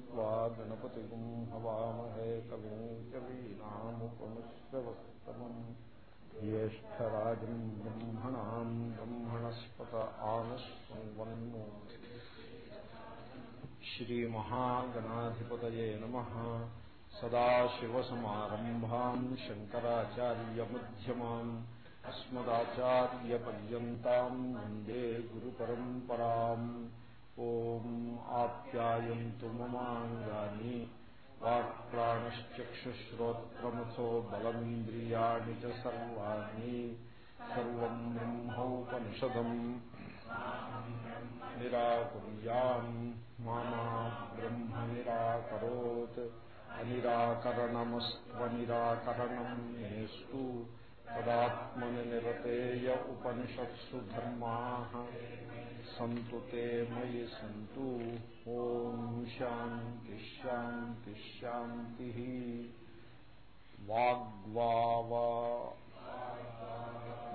त्वा गणपतिगुं हवामहे कविं कवीनामुपमुश्रवस्तमम् ज्येष्ठराजम् ब्रह्मणाम् ब्रह्मणस्पत आनस्वन्वन्मो श्रीमहागणाधिपतये नमः सदाशिवसमारम्भाम् शङ्कराचार्यमध्यमाम् अस्मदाचार्यपर्यन्ताम् वन्दे गुरुपरम्पराम् ఓం ఆప్యాయంతు మమాంగాని వాక్ప్రాణశ్చక్షుశ్రోత్రమసో బలమింద్రియాణి చ సర్వాణి సర్వం బ్రహ్మోపనిషదం. నిరాకుర్యాం మానా బ్రహ్మ నిరాకరోత్ అనిరాకరణమస్వ నిరాకరణం నేస్తు. निरतेय उपनिषत्सु धर्माः सन्तु ते मयि सन्तु ॐ शान्तिश्शान्तिश्शान्तिः वाग्वाव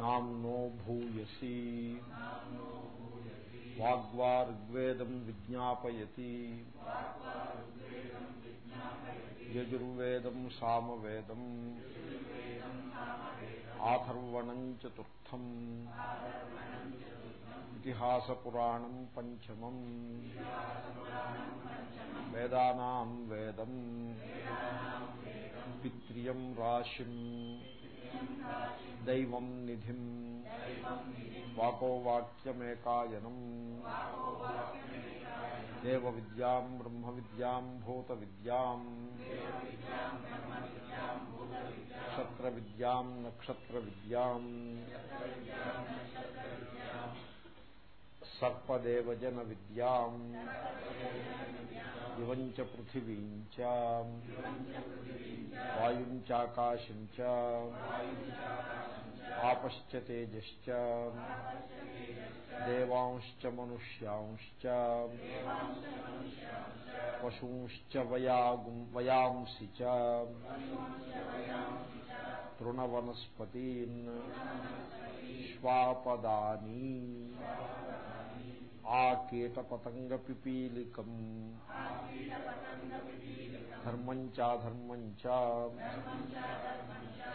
नाम्नो भूयसी వాగ్వాగ్వేదం విజ్ఞాపయతి. యజుర్వేదం సామవేదం. ఆథర్వణం చతుర్థం. ఇతిహాసపురాణం పంచమం. వేదానాం వేదం. పిత్రియం రాశిం. దైవం నిధిం వాకోవాక్యమేకాయనం దేవ విద్యాం బ్రహ్మ విద్యాం భూత విద్యాం క్షత్ర విద్యాం నక్షత్ర విద్యాం సర్పదేవజన విద్యాం యువంచ పృథివీం చ వాయుం చాకాశం చ ఆపశ్చ తేజశ్చ దేవాంశ్చ మనుష్యాంశ్చ పశూంశ్చ వయాగుం వయాంసి చ తృణవనస్పతీన్ శ్వాపదానీ ఆ కీట పతంగ పిపీలికం ధర్మం చాధర్మం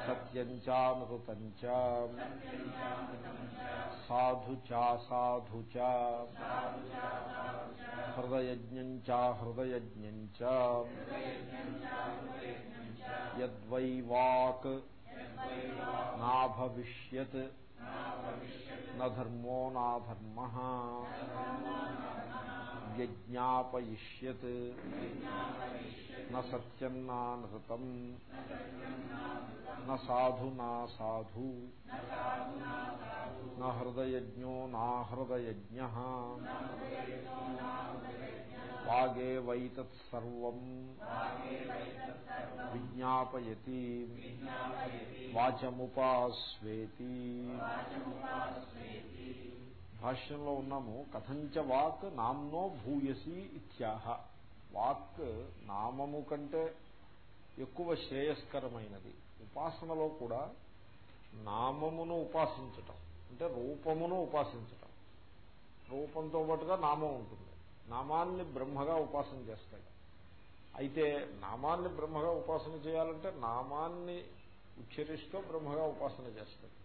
సత్యం చామృతం సాధు చాసాధు చ హృదయజ్ఞం చ హృదయజ్ఞం యద్వై వాక్. నాభవిష్యత్ నధర్మో నాధర్మ వ్యజ్ఞాపయిష్యత్ నత్యం నానృతం నాధు నా సాధు నృదయజ్ఞో నాహృదయజ్ఞ వాగే వైతత్సర్వం విజ్ఞాపయతి. వాచముపాస్వేతి. భాష్యంలో ఉన్నాము కథంచ వాక్ నామ్నో భూయసి ఇత్యాహ. వాక్ నామము కంటే ఎక్కువ శ్రేయస్కరమైనది. ఉపాసనలో కూడా నామమును ఉపాసించటం అంటే రూపమును ఉపాసించటం. రూపంతో పాటుగా నామం ఉంటుంది. నామాన్ని బ్రహ్మగా ఉపాసన చేస్తాయి. అయితే నామాన్ని బ్రహ్మగా ఉపాసన చేయాలంటే నామాన్ని ఉచ్చరిస్తూ బ్రహ్మగా ఉపాసన చేస్తాడు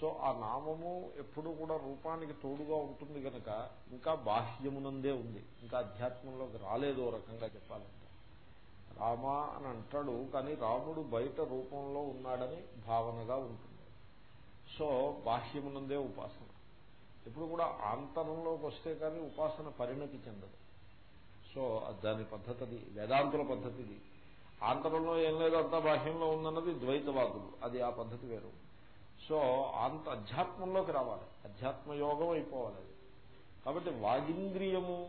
సో ఆ నామము ఎప్పుడు కూడా రూపానికి తోడుగా ఉంటుంది కనుక ఇంకా బాహ్యమునందే ఉంది. ఇంకా అధ్యాత్మంలోకి రాలేదో రకంగా చెప్పాలంటే. రామ అని అంటాడు కానీ రాముడు బయట రూపంలో ఉన్నాడని భావనగా ఉంటుంది. సో బాహ్యమునందే ఉపాసన. ఇప్పుడు కూడా ఆంతరంలోకి వస్తే కానీ ఉపాసన పరిణతి చెందదు. సో దాని పద్ధతి వేదాంతుల పద్ధతిది. ఆంతరంలో ఏం లేదు అంతా బాహ్యంలో ఉందన్నది ద్వైతవాదులు. అది ఆ పద్ధతి వేరు. సో అంత అధ్యాత్మంలోకి రావాలి. అధ్యాత్మయోగం అయిపోవాలి అది. కాబట్టి వాగింద్రియము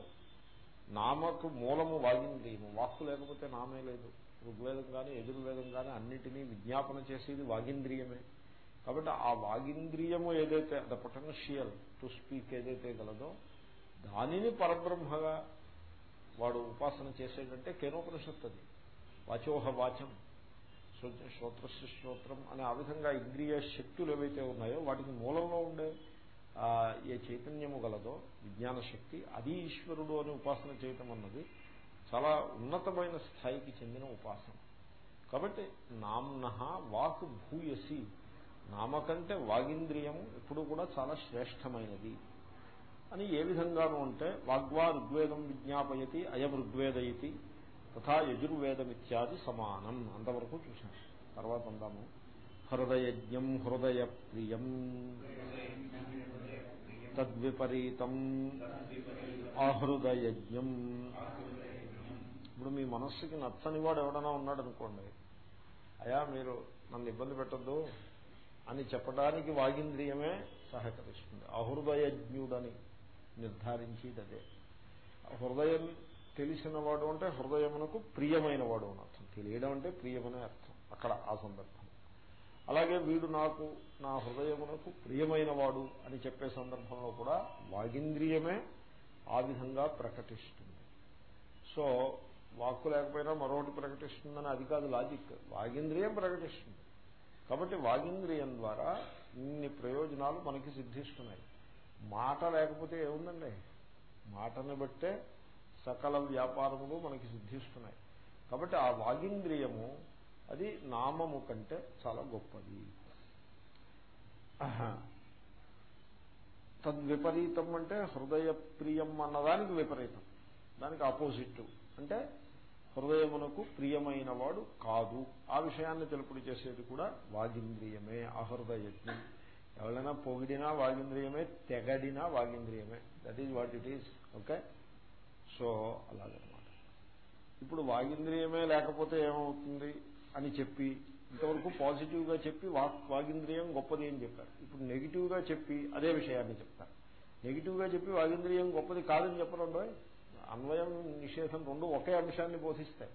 నామకు మూలము వాగింద్రియము. వాక్కు లేకపోతే నామే లేదు. ఋగ్వేదం కానీ యజుర్వేదం కానీ అన్నిటినీ విజ్ఞాపన చేసేది వాగింద్రియమే. కాబట్టి ఆ వాగింద్రియము ఏదైతే ద పొటెన్షియల్ టు స్పీక్ ఏదైతే గలదో దానిని పరబ్రహ్మగా వాడు ఉపాసన చేసేటంటే కేనోపనిషత్తు అది. వాచోహ వాచం. శ్రోత్రస్య శ్రోత్రం అనే ఆ విధంగా ఇంద్రియ శక్తులు ఏవైతే ఉన్నాయో వాటికి మూలంలో ఉండే ఏ చైతన్యము గలదో విజ్ఞాన శక్తి అది ఈశ్వరుడు అని ఉపాసన చేయటం అన్నది చాలా ఉన్నతమైన స్థాయికి చెందిన ఉపాసన. కాబట్టి నామ్న వాక్ భూయసి. నామకంటే వాగింద్రియము ఎప్పుడు కూడా చాలా శ్రేష్టమైనది. అని ఏ విధంగాను అంటే వాగ్వా ఋగ్వేదం విజ్ఞాపయతి అయం ఋగ్వేదయతి తథా యజుర్వేదమిత్యాది సమానం. అంతవరకు చూసాం తర్వాత అందాము. హృదయజ్ఞం హృదయ ప్రియం తద్విపరీతం అహృదయజ్ఞం. ఇప్పుడు మీ మనస్సుకి నచ్చని వాడు ఎవడన్నా ఉన్నాడు అనుకోండి అయా మీరు నన్ను ఇబ్బంది పెట్టద్దు అని చెప్పడానికి వాగింద్రియమే సహకరిస్తుంది. అహృదయజ్ఞుడని నిర్ధారించేది అదే. హృదయం తెలిసినవాడు అంటే హృదయమునకు ప్రియమైన వాడు అని అర్థం. తెలియడం అంటే ప్రియమనే అర్థం. అక్కడ ఆ సందర్భం. అలాగే వీడు నాకు నా హృదయమునకు ప్రియమైన వాడు అని చెప్పే సందర్భంలో కూడా వాగింద్రియమే ఆ విధంగా ప్రకటిస్తుంది. సో వాక్కు లేకపోయినా మరొకటి ప్రకటిస్తుందని అది కాదు లాజిక్. వాగింద్రియం ప్రకటిస్తుంది. కాబట్టి వాగింద్రియం ద్వారా ఇన్ని ప్రయోజనాలు మనకి సిద్ధిస్తున్నాయి. మాట లేకపోతే ఏముందండి? మాటను బట్టే సకల వ్యాపారములు మనకి సిద్ధిస్తున్నాయి. కాబట్టి ఆ వాగింద్రియము అది నామము కంటే చాలా గొప్పది. తద్విపరీతం అంటే హృదయ ప్రియం అన్నదానికి విపరీతం. దానికి ఆపోజిట్ అంటే హృదయమునకు ప్రియమైన వాడు కాదు. ఆ విషయాన్ని తెలుపుడు చేసేది కూడా వాగింద్రియమే అహృదయజ్ఞం. ఎవరైనా పొగిడినా వాగింద్రియమే తెగడినా వాగింద్రియమే. That is what it is okay so అలాగనమాట. ఇప్పుడు వాగింద్రియమే లేకపోతే ఏమవుతుంది అని చెప్పి ఇంతవరకు పాజిటివ్గా చెప్పి వాక్ వాగింద్రియం గొప్పది అని చెప్పారు. ఇప్పుడు నెగిటివ్గా చెప్పి అదే విషయాన్ని చెప్తారు. నెగిటివ్గా చెప్పి వాగింద్రియం గొప్పది కాదని చెప్పరండో అన్వయం నిషేధం రెండు ఒకే అంశాన్ని బోధిస్తాయి.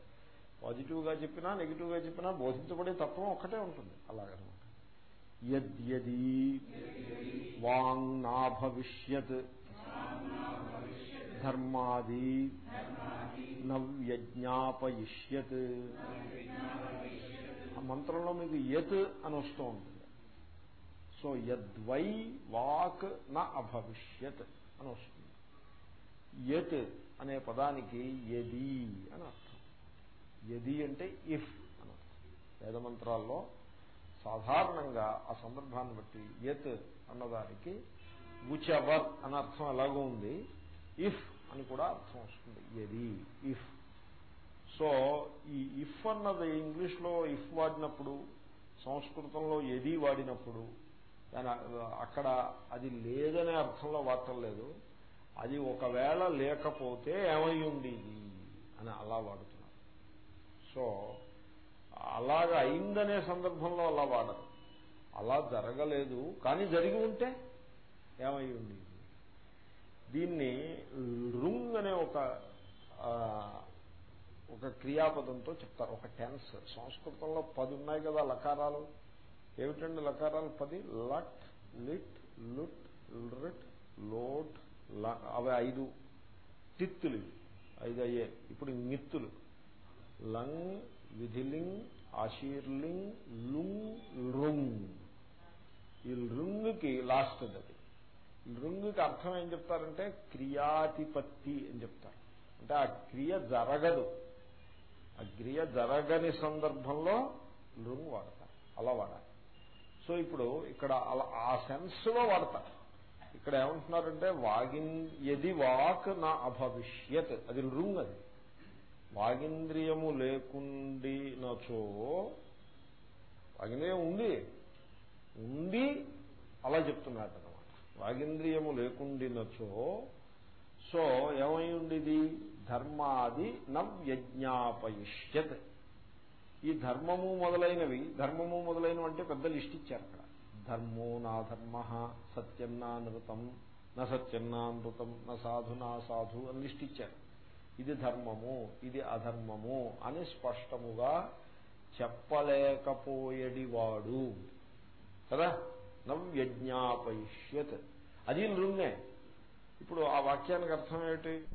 పాజిటివ్గా చెప్పినా నెగిటివ్గా చెప్పినా బోధించబడే తత్వం ఒక్కటే ఉంటుంది. అలాగనమాట. యద్యది వాంగ్నాభవిష్యత్ ధర్మాది నవ్యజ్ఞాపయిష్యత్ ఆ మంత్రంలో మీకు యత్ అని వస్తూ ఉంటుంది. సో యద్వై వాక్ నా అభవిష్యత్ అని వస్తుంది. యత్ అనే పదానికి యది అని అర్థం. యది అంటే ఇఫ్ అని అర్థం. వేదమంత్రాల్లో సాధారణంగా ఆ సందర్భాన్ని బట్టి యత్ అన్నదానికి విచ్ అని అర్థం ఎలాగో ఉంది. ఇఫ్ అని కూడా అర్థం వస్తుంది. ఎది ఇఫ్ సో ఈ ఇఫ్ అన్నది ఇంగ్లీష్లో ఇఫ్ వాడినప్పుడు సంస్కృతంలో ఎది వాడినప్పుడు దాని అక్కడ అది లేదనే అర్థంలో వాడటం లేదు. అది ఒకవేళ లేకపోతే ఏమై ఉండేది అని అలా వాడుతున్నారు. సో అలాగ అయిందనే సందర్భంలో అలా వాడరు. అలా జరగలేదు. కానీ జరిగి ఉంటే ఏమై ఉండేది దీన్ని రుంగ్ అనే ఒక ఒక క్రియాపదంతో చెప్తారు. ఒక టెన్స్. సంస్కృతంలో పది ఉన్నాయి కదా లకారాలు. ఏమిటండి లకారాలు పది? లట్ లిట్ లుట్ లిట్ లోట్ అవి ఐదు. తిత్తులు ఐదు అయ్యే. ఇప్పుడు నిత్తులు. లంగ్ విధిలింగ్ ఆశీర్లింగ్ లుంగ్ రుంగ్ ఈ రుంగ్కి లాస్ట్ అది. రుంగ్కి అర్థం ఏం చెప్తారంటే క్రియాతిపత్తి అని చెప్తారు. అంటే ఆ క్రియ జరగదు. ఆ క్రియ జరగని సందర్భంలో లృంగ్ వాడతారు. అలా వాడాలి. సో ఇప్పుడు ఇక్కడ అలా ఆ సెన్స్లో వాడతారు. ఇక్కడ ఏమంటున్నారంటే వాగిన్ ఎది వాక్ నా అభవిష్యత్. అది రుంగ్ అది. వాగింద్రియము లేకుండినచో వాగింద్రియం ఉంది. ఉంది అలా చెప్తున్నట్టు వాగింద్రియము లేకుండినచో సో ఏమై ఉండేది? ధర్మాది నవ్యజ్ఞాపయిష్యత్. ఈ ధర్మము మొదలైనవి ధర్మము మొదలైనవి అంటే పెద్ద లిస్ట్ ఇచ్చారు అక్కడ. ధర్మో నా ధర్మ సత్యం నా నృతం నా సత్యం నా నృతం నా సాధు నా సాధు అని లిస్ట్ ఇచ్చారు. ఇది ధర్మము ఇది అధర్మము అని స్పష్టముగా చెప్పలేకపోయేడివాడు. కదా? నవ్యజ్ఞాపయిష్యత్ అది నృంగే. ఇప్పుడు ఆ వాక్యానికి అర్థం ఏమిటి?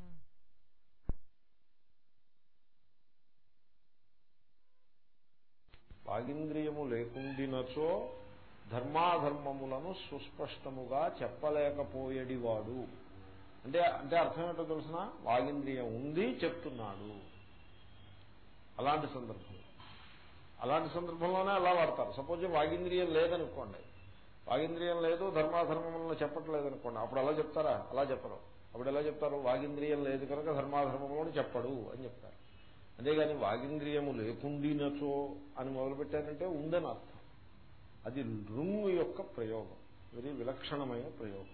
వాగింద్రియము లేకుండినచో ధర్మాధర్మములను సుస్పష్టముగా చెప్పలేకపోయేడివాడు. అంటే అంటే అర్థం ఏంటో తెలిసిన? వాగింద్రియం ఉంది చెప్తున్నాడు. అలాంటి సందర్భం. అలాంటి సందర్భంలోనే అలా వాడతారు. సపోజ్ వాగింద్రియం లేదనుకోండి. వాగింద్రియం లేదు ధర్మాధర్మములను చెప్పట్లేదు అనుకోండి అప్పుడు అలా చెప్తారా? అలా చెప్పరు. అప్పుడు ఎలా చెప్తారు? వాగింద్రియం లేదు కనుక ధర్మాధర్మములను చెప్పడు అని చెప్తారు. అంతేగాని వాగింద్రియము లేకుండినచో అని మొదలుపెట్టారంటే ఉందని అర్థం. అది రుంగు యొక్క ప్రయోగం. వెరీ విలక్షణమైన ప్రయోగం.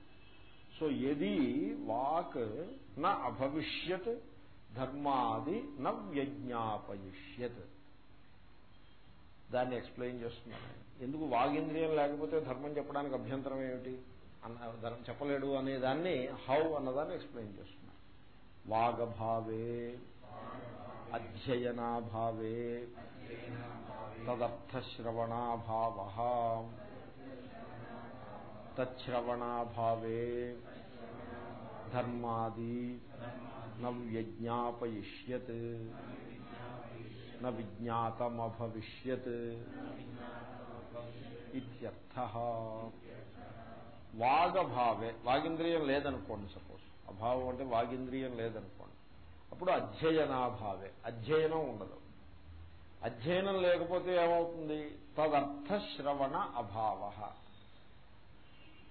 సో ఎది వాక్ న అభవిష్యత్ ధర్మాది న వ్యజ్ఞాపయిష్యత్. దాన్ని ఎక్స్ప్లెయిన్ చేస్తున్నాను. ఎందుకు వాగింద్రియం లేకపోతే ధర్మం చెప్పడానికి అభ్యంతరం ఏమిటి? అన్న ధర్మం చెప్పలేడు అనేదాన్ని హౌ అన్నదాన్ని ఎక్స్ప్లెయిన్ చేస్తున్నాను వాగభావే అధ్యయనాభావే తదర్థశ్రవణాభావ తశ్రవణాభావే ధర్మాది నవ్యజ్ఞాపయిష్యత్ న విజ్ఞాతమభవిష్యత్ ఇత్యర్థ. వాగభావే వాగింద్రియం లేదనుకోండి సపోజ్. అభావం అంటే వాగింద్రియం లేదనుకోండి. అప్పుడు అధ్యయనాభావే అధ్యయనం ఉండదు. అధ్యయనం లేకపోతే ఏమవుతుంది? తదర్థ శ్రవణ అభావ.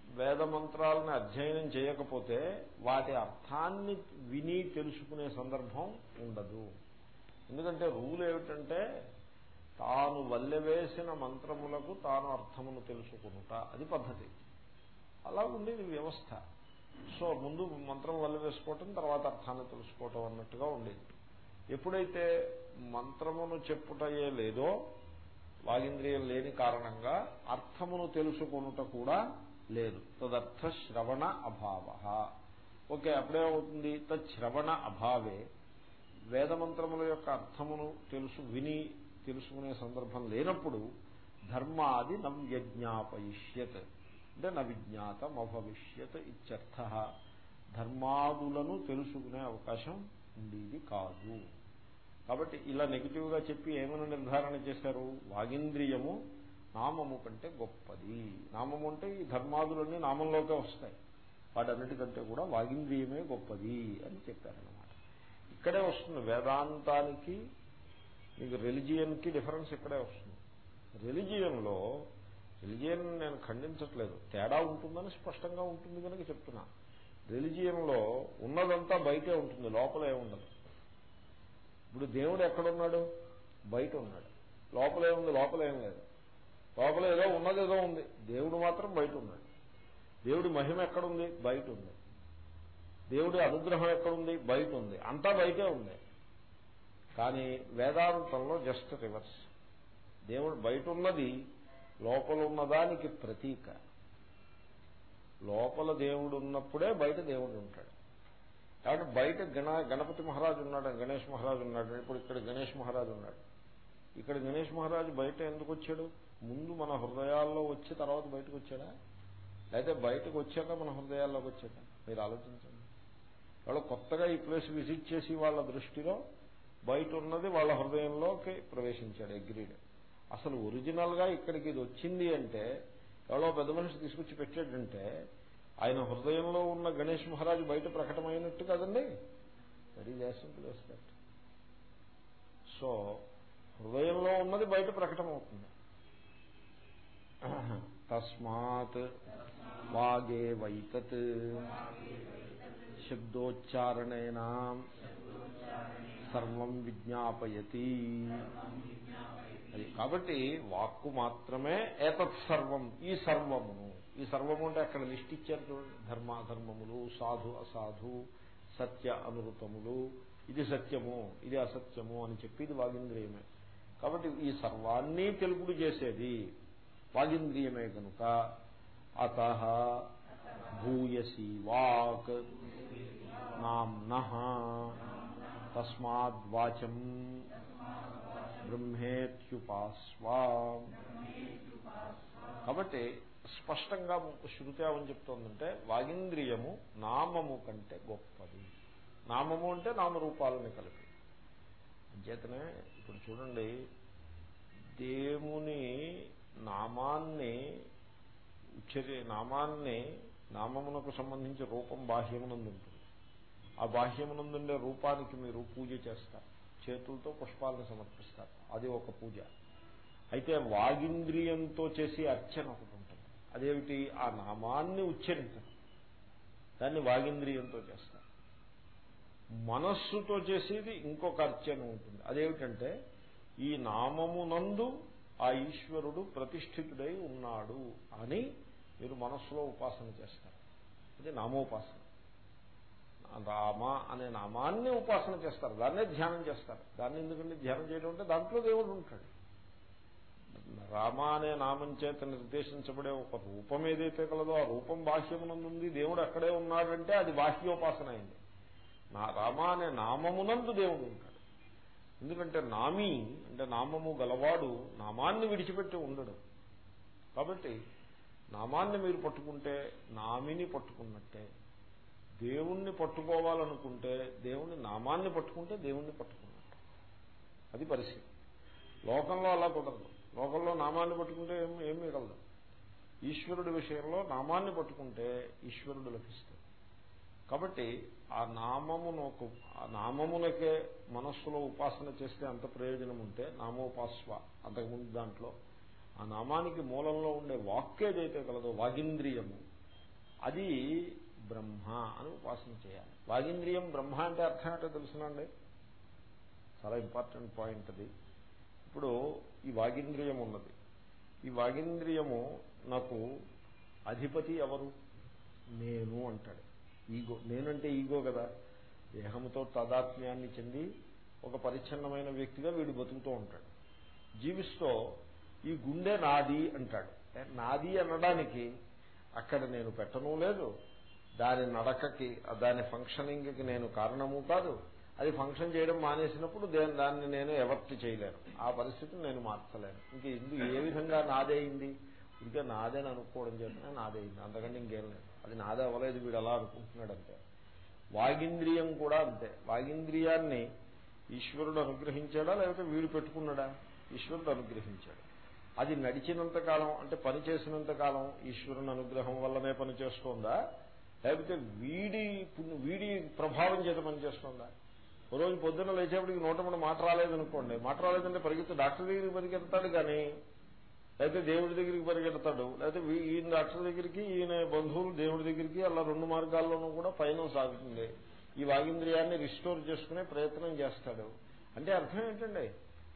వేదమంత్రాలను అధ్యయనం చేయకపోతే వాటి అర్థాన్ని విని తెలుసుకునే సందర్భం ఉండదు. ఎందుకంటే రూల్ ఏమిటంటే తాను వల్లెవేసిన మంత్రములకు తాను అర్థమును తెలుసుకుంట అది పద్ధతి. అలా ఉండేది వ్యవస్థ. సో ముందు మంత్రం వల్ల వేసుకోవటం తర్వాత అర్థాన్ని తెలుసుకోవటం అన్నట్టుగా ఉండేది. ఎప్పుడైతే మంత్రమును చెప్పుటయే లేదో వాగింద్రియం లేని కారణంగా అర్థమును తెలుసుకొనుట కూడా లేదు. తదర్థ శ్రవణ అభావ. ఓకే అప్పుడే అవుతుంది. శ్రవణ అభావే. వేదమంత్రముల యొక్క అర్థమును తెలుసు విని తెలుసుకునే సందర్భం లేనప్పుడు ధర్మాది నవ్యజ్ఞాపయిష్యత్ అంటే నవిజ్ఞాతం అభవిష్యత్ ఇత్యర్థ. ధర్మాదులను తెలుసుకునే అవకాశం ఉండేది కాదు. కాబట్టి ఇలా నెగిటివ్గా చెప్పి ఏమైనా నిర్ధారణ చేశారు? వాగింద్రియము నామము కంటే గొప్పది. నామము అంటే ఈ ధర్మాదులన్నీ నామంలోకే వస్తాయి. వాటన్నిటికంటే కూడా వాగింద్రియమే గొప్పది అని చెప్పారనమాట ఇక్కడే వస్తుంది వేదాంతానికి మీకు రిలిజియన్కి డిఫరెన్స్ ఇక్కడే వస్తుంది. రిలిజియన్లో రిలిజియన్ నేను ఖండించట్లేదు. తేడా ఉంటుందని స్పష్టంగా ఉంటుంది కనుక చెప్తున్నా. రిలిజియన్లో ఉన్నదంతా బయటే ఉంటుంది లోపల ఏముండదు ఇప్పుడు దేవుడు ఎక్కడున్నాడు? బయట ఉన్నాడు. లోపలే ఉంది? లోపలేం లేదు. లోపల ఏదో ఉన్నది ఏదో ఉంది. దేవుడు మాత్రం బయట ఉన్నాడు. దేవుడి మహిమ ఎక్కడుంది? బయట ఉంది. దేవుడి అనుగ్రహం ఎక్కడుంది? బయట ఉంది. అంతా బయటే ఉంది. కానీ వేదాంతంలో జస్ట్ రివర్స్. దేవుడు బయట ఉన్నది లోపల ఉన్నదానికి ప్రతీక. లోపల దేవుడు ఉన్నప్పుడే బయట దేవుడు ఉంటాడు. కాబట్టి బయట గణ గణపతి మహారాజు ఉన్నాడు గణేష్ మహారాజు ఉన్నాడు ఇప్పుడు ఇక్కడ గణేష్ మహారాజు ఉన్నాడు. ఇక్కడ గణేష్ మహారాజు బయట ఎందుకు వచ్చాడు? ముందు మన హృదయాల్లో వచ్చి తర్వాత బయటకు వచ్చాడా? అయితే బయటకు వచ్చాక మన హృదయాల్లోకి వచ్చాక మీరు ఆలోచించండి. వాళ్ళు కొత్తగా ఈ ప్లేస్ విజిట్ చేసి వాళ్ళ దృష్టిలో బయట ఉన్నది వాళ్ళ హృదయంలోకి ప్రవేశించాడు అగ్రీడ్ అసలు ఒరిజినల్గా ఇక్కడికి ఇది వచ్చింది అంటే ఎవరో పెద్ద మనిషి తీసుకొచ్చి పెట్టాడంటే ఆయన హృదయంలో ఉన్న గణేష్ మహారాజు బయట ప్రకటమైనట్టు కదండి? వెరీ సింపుల్ దట్ సో హృదయంలో ఉన్నది బయట ప్రకటమవుతుంది. తస్మాత్ వాగే వైతత్. శబ్దోచ్చారణేనా. సర్వం విజ్ఞాపయతి. అది కాబట్టి వాక్కు మాత్రమే ఏతత్ సర్వం ఈ సర్వమును ఈ సర్వము అంటే అక్కడ లిస్ట్ ఇచ్చారు చూడండి. ధర్మాధర్మములు సాధు అసాధు సత్య అనురుతములు ఇది సత్యము ఇది అసత్యము అని చెప్పి ఇది వాగింద్రియమే. కాబట్టి ఈ సర్వాన్ని తెలుపుడు చేసేది వాగింద్రియమే కనుక. అత భూయసి వాక్. నామ్న. తస్మాద్వాచం బ్రహ్మేత్యుపాస్వా. కాబట్టి స్పష్టంగా శృతి ఏమని చెప్తోందంటే వాగింద్రియము నామము కంటే గొప్పది. నామము అంటే నామరూపాలని కలిపి. అంచేతనే ఇప్పుడు చూడండి దేవుని నామాన్ని ఉచ్చరి నామాన్ని నామమునకు సంబంధించి రూపం బాహ్యమునందు ఉంటుంది ఆ బాహ్యమునందుండే రూపానికి మీరు పూజ చేస్తారు. చేతులతో పుష్పాలను సమర్పిస్తారు. అది ఒక పూజ. అయితే వాగింద్రియంతో చేసే అర్చన ఒకటి ఉంటుంది. అదేమిటి? ఆ నామాన్ని ఉచ్చరించడం. దాన్ని వాగింద్రియంతో చేస్తారు. మనస్సుతో చేసేది ఇంకొక అర్చన ఉంటుంది. అదేమిటంటే ఈ నామమునందు ఆ ఈశ్వరుడు ప్రతిష్ఠితుడై ఉన్నాడు అని మీరు మనస్సులో ఉపాసన చేస్తారు. అది నామోపాసన. రామ అనే నామాన్ని ఉపాసన చేస్తారు. దాన్నే ధ్యానం చేస్తారు. దాన్ని ఎందుకంటే ధ్యానం చేయడం అంటే దాంట్లో దేవుడు ఉంటాడు. రామ అనే నామం చేత నిర్దేశించబడే ఒక రూపం ఏదైతే కలదో ఆ రూపం బాహ్యమునందుంది. దేవుడు అక్కడే ఉన్నాడంటే అది బాహ్యోపాసన అయింది. నా రామ అనే నామమునందు దేవుడు ఉంటాడు. ఎందుకంటే నామి అంటే నామము గలవాడు నామాన్ని విడిచిపెట్టి ఉండడు. కాబట్టి నామాన్ని మీరు పట్టుకుంటే నామిని పట్టుకున్నట్టే దేవుణ్ణి పట్టుకోవాలనుకుంటే దేవుణ్ణి నామాన్ని పట్టుకుంటే దేవుణ్ణి పట్టుకున్నట్టు అది పరిస్థితి. లోకంలో అలా కుదరదు. లోకంలో నామాన్ని పట్టుకుంటే ఏం ఏం మిగలదు. ఈశ్వరుడి విషయంలో నామాన్ని పట్టుకుంటే ఈశ్వరుడు లభిస్తాడు. కాబట్టి ఆ నామమునకు ఆ నామమునకే మనస్సులో ఉపాసన చేస్తే అంత ప్రయోజనం ఉంటే నామోపాస్వ అంతకుముందు దాంట్లో ఆ నామానికి మూలంలో ఉండే వాక్ ఏదైతే కలదో వాగింద్రియము అది బ్రహ్మ అని ఉపాసన చేయాలి. వాగింద్రియం బ్రహ్మ అంటే అర్థం ఏంటో తెలుసునండి? చాలా ఇంపార్టెంట్ పాయింట్ అది. ఇప్పుడు ఈ వాగింద్రియం ఉన్నది. ఈ వాగింద్రియము నాకు అధిపతి ఎవరు? నేను అంటాడు. ఈగో నేనంటే ఈగో కదా. దేహంతో తాదాత్మ్యాన్ని చెంది ఒక పరిచ్ఛిన్నమైన వ్యక్తిగా వీడు బతుకుతూ ఉంటాడు. జీవిస్తూ ఈ గుండె నాది అంటాడు. నాది అనడానికి అక్కడ నేను పెట్టను లేదు. దాని నడకకి దాని ఫంక్షనింగ్కి నేను కారణము కాదు. అది ఫంక్షన్ చేయడం మానేసినప్పుడు దాన్ని నేను ఎవర్తి చేయలేను. ఆ పరిస్థితిని నేను మార్చలేను. ఇంక ఇందు ఏ విధంగా నాదేయింది ఇంకా నాదేని అనుకోవడం చేతనే నాదేయింది అంతకంటే ఇంకేం లేదు. అది నాదే అవ్వలేదు వీడు అలా అనుకుంటున్నాడంతే వాగింద్రియం కూడా అంతే. వాగింద్రియాన్ని ఈశ్వరుడు అనుగ్రహించాడా లేకపోతే వీడు పెట్టుకున్నాడా? ఈశ్వరుడు అనుగ్రహించాడు. అది నడిచినంత కాలం అంటే పని చేసినంత కాలం ఈశ్వరుని అనుగ్రహం వల్లనే పని చేస్తోందా? లేకపోతే వీడి వీడి ప్రభావం చేత పనిచేస్తుందా? ఓ రోజు పొద్దున్న లేచేపటికి నూట మాట రాలేదనుకోండి. మాట రాలేదంటే పరిగెత్తి డాక్టర్ దగ్గరికి పరిగెడతాడు కానీ లేకపోతే దేవుడి దగ్గరికి పరిగెడతాడు లేకపోతే ఈయన డాక్టర్ దగ్గరికి ఈయన బంధువులు దేవుడి దగ్గరికి అలా రెండు మార్గాల్లోనూ కూడా పయనం సాగుతుంది. ఈ వాగింద్రియాన్ని రిస్టోర్ చేసుకునే ప్రయత్నం చేస్తాడు. అంటే అర్థం ఏంటండి?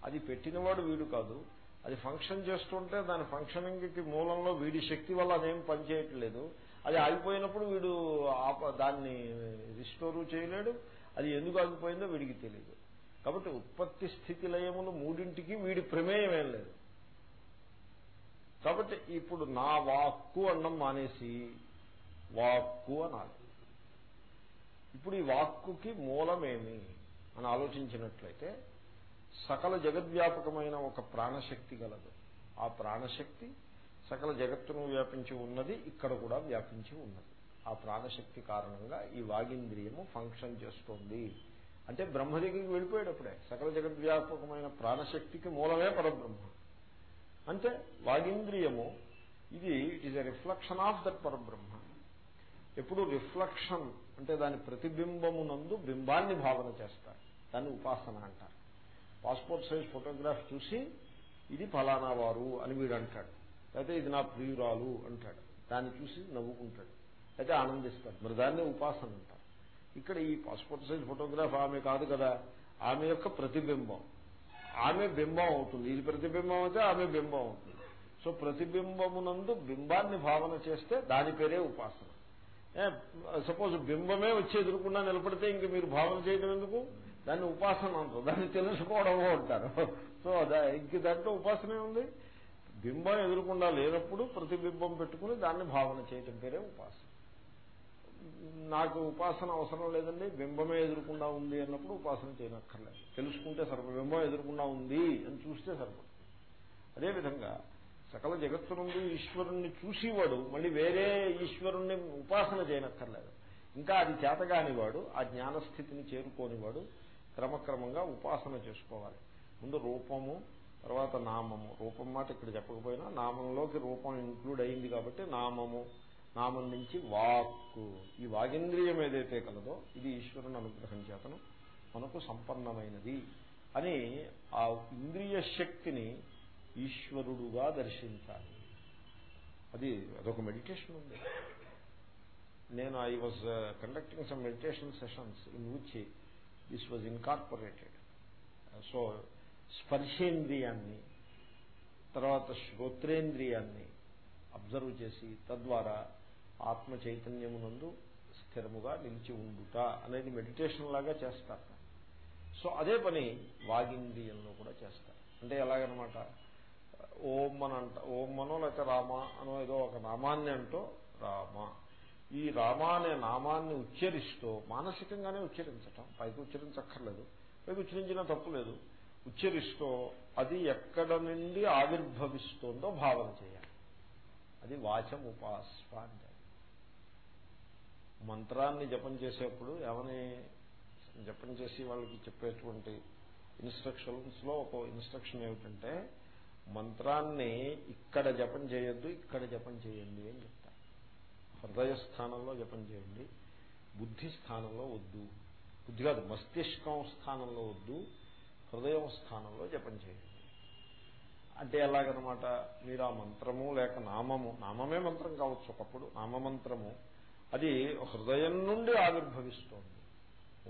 అది పెట్టినవాడు వీడు కాదు. అది ఫంక్షన్ చేస్తుంటే దాని ఫంక్షనింగ్కి మూలంలో వీడి శక్తి వల్ల అదేం పనిచేయట్లేదు. అది ఆగిపోయినప్పుడు వీడు దాన్ని రిస్టోరు చేయలేడు. అది ఎందుకు ఆగిపోయిందో వీడికి తెలియదు కాబట్టి ఉత్పత్తి స్థితి లయములు మూడింటికి వీడి ప్రమేయం ఏం లేదు. కాబట్టి ఇప్పుడు నా వాక్కు అన్నం మానేసి వాక్కు అనాలి. ఇప్పుడు ఈ వాక్కుకి మూలమేమి అని ఆలోచించినట్లయితే సకల జగద్వ్యాపకమైన ఒక ప్రాణశక్తి గలదు. ఆ ప్రాణశక్తి సకల జగత్తును వ్యాపించి ఉన్నది ఇక్కడ కూడా వ్యాపించి ఉన్నది. ఆ ప్రాణశక్తి కారణంగా ఈ వాగింద్రియము ఫంక్షన్ చేస్తోంది. అంటే బ్రహ్మ దగ్గరికి వెళ్ళిపోయేటప్పుడే సకల జగద్వ్యాపకమైన ప్రాణశక్తికి మూలమే పరబ్రహ్మ. అంటే వాగింద్రియము ఇది it is a reflection of that పరబ్రహ్మ. ఎప్పుడు రిఫ్లెక్షన్ అంటే దాని ప్రతిబింబమునందు బింబాన్ని భావన చేస్తారు. దాన్ని ఉపాసన అంటారు. పాస్పోర్ట్ సైజ్ ఫోటోగ్రాఫ్ చూసి ఇది ఫలానా వారు అని వీడు అంటాడు. అయితే ఇది నా ప్రియురాలు అంటాడు. దాన్ని చూసి నవ్వుకుంటాడు. అయితే ఆనందిస్తాడు. మరి దాన్ని ఉపాసన అంటారు. ఇక్కడ ఈ పాస్పోర్ట్ సైజ్ ఫోటోగ్రాఫ్ ఆమె కాదు కదా. ఆమె యొక్క ప్రతిబింబం. ఆమె బింబం అవుతుంది. ఇది ప్రతిబింబం అయితే ఆమె బింబం అవుతుంది. సో ప్రతిబింబమునందు బింబాన్ని భావన చేస్తే దాని పేరే ఉపాసన. సపోజ్ బింబమే వచ్చి ఎదురుకుండా నిలబడితే ఇంక మీరు భావన చేయడం ఎందుకు? దాన్ని ఉపాసన అంటారు. దాన్ని తెలుసుకోవడము అంటారు. సో ఇంక దాంట్లో ఉపాసనే ఉంది. బింబం ఎదురుకుండా లేనప్పుడు ప్రతిబింబం పెట్టుకుని దాన్ని భావన చేయటం పేరే ఉపాసన. నాకు ఉపాసన అవసరం లేదండి బింబమే ఎదురుకుండా ఉంది అన్నప్పుడు ఉపాసన చేయనక్కర్లేదు. తెలుసుకుంటే సరిపడు బింబం ఎదురుకుండా ఉంది అని చూస్తే సరిపడుతుంది అదేవిధంగా సకల జగత్తు నుండి ఈశ్వరుణ్ణి చూసేవాడు మళ్ళీ వేరే ఈశ్వరుణ్ణి ఉపాసన చేయనక్కర్లేదు. ఇంకా అది చేతగానివాడు ఆ జ్ఞానస్థితిని చేరుకోనివాడు క్రమక్రమంగా ఉపాసన చేసుకోవాలి. ముందు రూపము తర్వాత నామము. రూపం మాట ఇక్కడ చెప్పకపోయినా నామంలోకి రూపం ఇంక్లూడ్ అయింది కాబట్టి నామము. నామం నుంచి వాక్కు. ఈ వాగింద్రియం ఏదైతే కలదో ఇది ఈశ్వరుని అనుగ్రహం చేతను మనకు సంపన్నమైనది అని ఆ ఇంద్రియ శక్తిని ఈశ్వరుడుగా దర్శించాలి. అది అదొక మెడిటేషన్ ఉంది. నేను I was conducting some meditation sessions in which this was incorporated so స్పర్శేంద్రియాన్ని తర్వాత శ్రోత్రేంద్రియాన్ని అబ్జర్వ్ చేసి తద్వారా ఆత్మ చైతన్యమునందు స్థిరముగా నిలిచి ఉండుట అనేది మెడిటేషన్ లాగా చేస్తారు. సో అదే పని వాగింద్రియంలో కూడా చేస్తారు. అంటే ఎలాగనమాట? ఓం అని అంట ఓం అనో లేకపోతే రామ అనో ఏదో ఒక నామాన్ని అంటూ రామ. ఈ రామ అనే నామాన్ని ఉచ్చరిస్తూ మానసికంగానే ఉచ్చరించటం. పైకి ఉచ్చరించక్కర్లేదు. పైకి ఉచ్చరించినా తప్పు లేదు. ఉచ్చరిస్తూ అది ఎక్కడ నుండి ఆవిర్భవిస్తుందో భావన చేయాలి. అది వాచం ఉపాస్వ అంటే. మంత్రాన్ని జపం చేసేప్పుడు ఏమని జపం చేసి వాళ్ళకి చెప్పేటువంటి ఇన్స్ట్రక్షన్స్లో ఒక ఇన్స్ట్రక్షన్ ఏమిటంటే మంత్రాన్ని ఇక్కడ జపం చేయొద్దు ఇక్కడ జపం చేయండి అని చెప్తారు. హృదయ స్థానంలో జపం చేయండి బుద్ధి స్థానంలో వద్దు. బుద్ధి కాదు మస్తిష్కం స్థానంలో వద్దు. హృదయం స్థానంలో జపం చేయండి. అంటే ఎలాగనమాట? మీరు ఆ మంత్రము లేక నామము నామమే మంత్రం కావచ్చు ఒకప్పుడు నామమంత్రము అది హృదయం నుండి ఆవిర్భవిస్తోంది.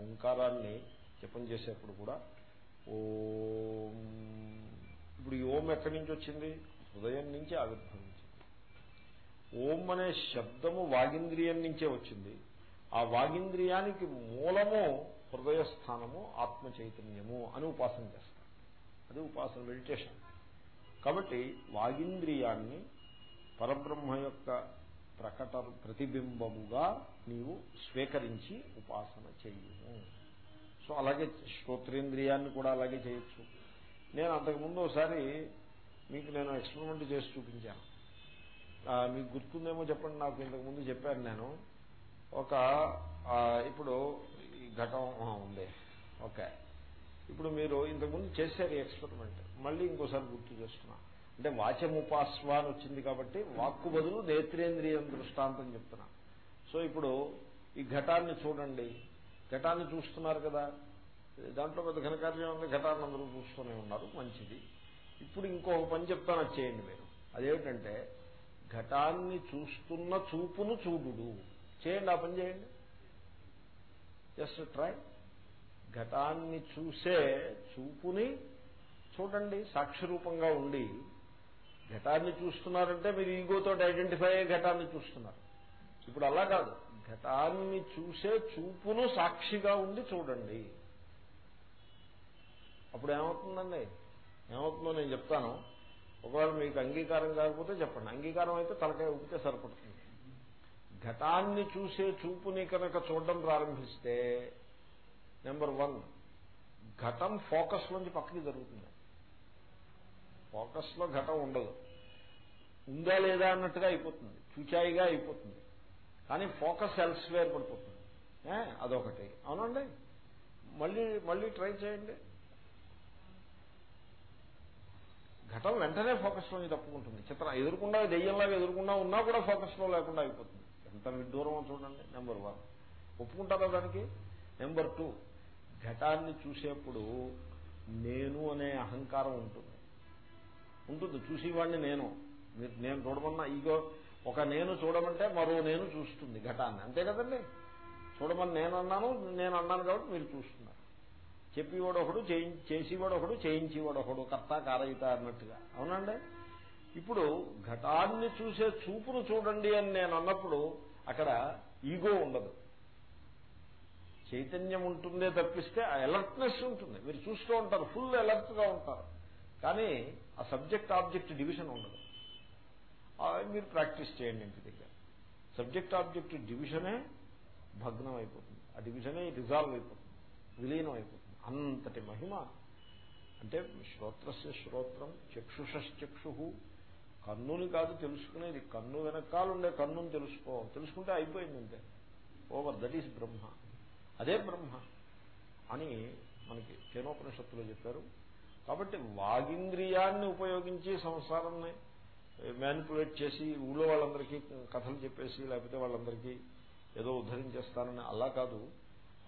ఓంకారాన్ని జపం చేసేప్పుడు కూడా ఓం. ఇప్పుడు ఈ ఓం ఎక్కడి నుంచి వచ్చింది? హృదయం నుంచి ఆవిర్భవించింది. ఓం అనే శబ్దము వాగింద్రియం నుంచే వచ్చింది. ఆ వాగింద్రియానికి మూలము హృదయస్థానము ఆత్మ చైతన్యము అని ఉపాసన చేస్తాం అది ఉపాసన మెడిటేషన్ కాబట్టి వాగింద్రియాన్ని పరబ్రహ్మ యొక్క ప్రకట ప్రతిబింబముగా నీవు స్వీకరించి ఉపాసన చేయము. సో అలాగే శ్రోత్రేంద్రియాన్ని కూడా అలాగే చేయొచ్చు. నేను అంతకుముందు ఒకసారి మీకు నేను ఎక్స్పెరిమెంట్ చేసి చూపించాను. మీకు గుర్తుందేమో చెప్పండి నాకు ఇంతకుముందు చెప్పాను నేను. ఒక ఇప్పుడు ఈ ఘటం ఉంది ఓకే. ఇప్పుడు మీరు ఇంతకుముందు చేశారు ఎక్స్పెరిమెంట్. మళ్ళీ ఇంకోసారి గుర్తు చేస్తున్నా అంటే వాచముపాస్వ అని వచ్చింది కాబట్టి వాక్కు బదులు నేత్రేంద్రియం దృష్టాంతం చెప్తున్నా. సో ఇప్పుడు ఈ ఘటాన్ని చూడండి. ఘటాన్ని చూస్తున్నారు కదా. దాంట్లో పెద్ద ఘనకార్యం ఉంది ఘటాన్ని అందరూ చూస్తూనే ఉన్నారు. మంచిది. ఇప్పుడు ఇంకొక పని చెప్తాను చేయండి మీరు. అదేమిటంటే ఘటాన్ని చూస్తున్న చూపును చూడు చేయండి ఆ పని చేయండి. Just try. ఘటాన్ని చూసే చూపుని చూడండి సాక్షిరూపంగా ఉండి. ఘటాన్ని చూస్తున్నారంటే మీరు ఈగోతో ఐడెంటిఫై అయ్యే ఘటాన్ని చూస్తున్నారు. ఇప్పుడు అలా కాదు. ఘటాన్ని చూసే చూపును సాక్షిగా ఉండి చూడండి. అప్పుడు ఏమవుతుందండి? ఏమవుతుందో నేను చెప్తాను. ఒకవేళ మీకు అంగీకారం కాకపోతే చెప్పండి. అంగీకారం అయితే తలకాయ ఉపితే సరిపడుతుంది ఘటాన్ని చూసే చూపుని కనుక చూడడం ప్రారంభిస్తే నెంబర్ వన్ ఘటం ఫోకస్ నుంచి పక్కకి జరుగుతుంది. ఫోకస్లో ఘటం ఉండదు. ఉందా లేదా అన్నట్టుగా అయిపోతుంది. చూచాయిగా అయిపోతుంది. కానీ ఫోకస్ ఎల్స్వేర్ పడిపోతుంది. అదొకటి. అవునండి? మళ్ళీ మళ్ళీ ట్రై చేయండి. ఘటం వెంటనే ఫోకస్లోని తప్పుకుంటుంది. చిత్రం ఎదురుకుండా దెయ్యంలాగా ఎదురుకుండా ఉన్నా కూడా ఫోకస్లో లేకుండా అయిపోతుంది. ఎంత విడ్డూరమో చూడండి. నెంబర్ వన్ ఒప్పుకుంటారా దానికి? నెంబర్ టూ ఘటాన్ని చూసేప్పుడు నేను అనే అహంకారం ఉంటుంది. ఉంటుంది. చూసేవాడిని నేను. మీరు నేను చూడమన్నా ఈగో ఒక నేను చూడమంటే మరో నేను చూస్తుంది ఘటాన్ని. అంతే కదండి? చూడమని నేను అన్నాను నేను అన్నాను కాబట్టి మీరు చూస్తున్నారు. చెప్పేవాడు ఒకడు చేసేవాడు ఒకడు చేయించేవాడు ఒకడు కర్త కారయిత అన్నట్టుగా. అవునండి ఇప్పుడు ఘటాన్ని చూసే చూపును చూడండి అని నేను అన్నప్పుడు అక్కడ ఈగో ఉండదు. చైతన్యం ఉంటుందే తప్పిస్తే ఆ అలర్ట్నెస్ ఉంటుంది. మీరు చూస్తూ ఉంటారు ఫుల్ అలర్ట్గా ఉంటారు. కానీ ఆ సబ్జెక్ట్ ఆబ్జెక్ట్ డివిజన్ ఉండదు. మీరు ప్రాక్టీస్ చేయండి ఇంటి దగ్గర. సబ్జెక్ట్ ఆబ్జెక్ట్ డివిజనే భగ్నం అయిపోతుంది. ఆ డివిజనే రిజాల్వ్ అయిపోతుంది. విలీనం అయిపోతుంది. అంతటి మహిమ. అంటే శ్రోత్రస్య శ్రోత్రం చక్షుషక్షు కన్నుని కాదు తెలుసుకునేది. కన్ను వెనకాలుండే కన్నుని తెలుసుకో. తెలుసుకుంటే అయిపోయింది అంతే ఓవర్ దట్ ఈస్ బ్రహ్మ. అదే బ్రహ్మ అని మనకి కేనోపనిషత్తులో చెప్పారు. కాబట్టి వాగింద్రియాన్ని ఉపయోగించి సంసారాన్ని మ్యానిపులేట్ చేసి ఊళ్ళో వాళ్ళందరికీ కథలు చెప్పేసి లేకపోతే వాళ్ళందరికీ ఏదో ఉద్ధరించేస్తానని అలా కాదు.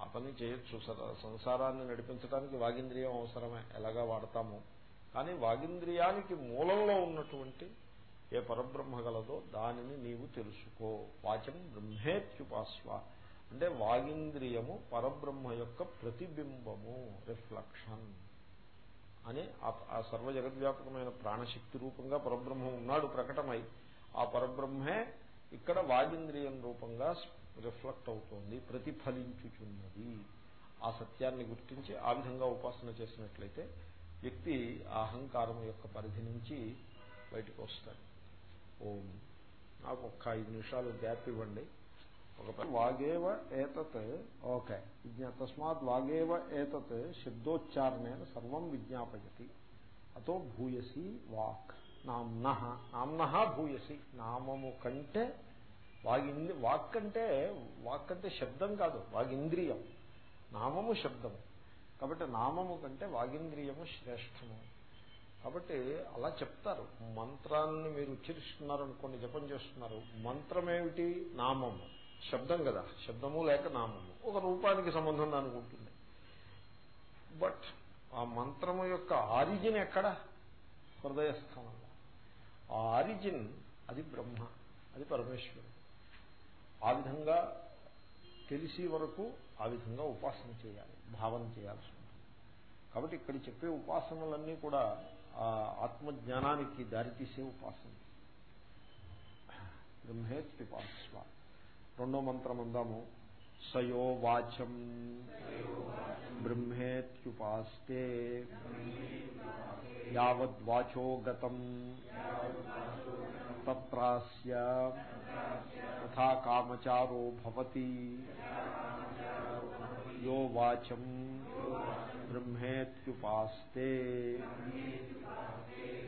ఆ పని చేయొచ్చు సంసారాన్ని నడిపించడానికి వాగింద్రియం అవసరమే. ఎలాగా వాడతాము. కానీ వాగింద్రియానికి మూలంలో ఉన్నటువంటి ఏ పరబ్రహ్మ గలదో దానిని నీవు తెలుసుకో. వాచం బ్రహ్మేత్యుపాస్వ. అంటే వాగింద్రియము పరబ్రహ్మ యొక్క ప్రతిబింబము రిఫ్లక్షన్ అని ఆ సర్వ జగద్వ్యాపకమైన ప్రాణశక్తి రూపంగా పరబ్రహ్మం ఉన్నాడు ప్రకటమై. ఆ పరబ్రహ్మే ఇక్కడ వాగింద్రియం రూపంగా రిఫ్లెక్ట్ అవుతోంది ప్రతిఫలించుచున్నది. ఆ సత్యాన్ని గుర్తించి ఆ విధంగా ఉపాసన చేసినట్లయితే వ్యక్తి ఆ అహంకారం యొక్క పరిధి నుంచి బయటకు వస్తాడు. ఓం. నాకు ఒక్క ఐదు నిమిషాలు గ్యాప్ ఇవ్వండి. ఒక వాగేవ ఏతత్. ఓకే. తస్మాత్ వాగేవ ఏతత్ శబ్దోచ్చారణేన సర్వం విజ్ఞాపయతి. అతో భూయసి వాక్. నామ్న. నామ్న భూయసి. నామము కంటే వాగింద్రి వాక్ అంటే వాక్ అంటే శబ్దం కాదు. వాగింద్రియం. నామము శబ్దము. కాబట్టి నామము కంటే వాగింద్రియము శ్రేష్టము. కాబట్టి అలా చెప్తారు. మంత్రాన్ని మీరు ఉచ్చరిస్తున్నారు అనుకోండి జపం చేస్తున్నారు. మంత్రమేమిటి? నామము. శబ్దం కదా. శబ్దము లేక నామము. ఒక రూపానికి సంబంధం దానికి ఉంటుంది. బట్ ఆ మంత్రము యొక్క ఆరిజిన్ ఎక్కడ? హృదయస్థానంలో. ఆ ఆరిజిన్ అది బ్రహ్మ. అది పరమేశ్వరుడు. ఆ విధంగా తెలిసి వరకు ఆ విధంగా ఉపాసన చేయాలి భావన చేయాల్సి ఉంటుంది. కాబట్టి ఇక్కడ చెప్పే ఉపాసనలన్నీ కూడా ఆ ఆత్మజ్ఞానానికి దారితీసే ఉపాసన. బ్రహ్మేత్యుపాస్వ రెండో మంత్రం అందాము. సయో వాచం. బ్రహ్మేత్యుపాస్తే. యావద్వాచో గతం. తత్రాస్య యథా కామచారో భవతి యో వాచం బ్రహ్మేత్యుపాస్తే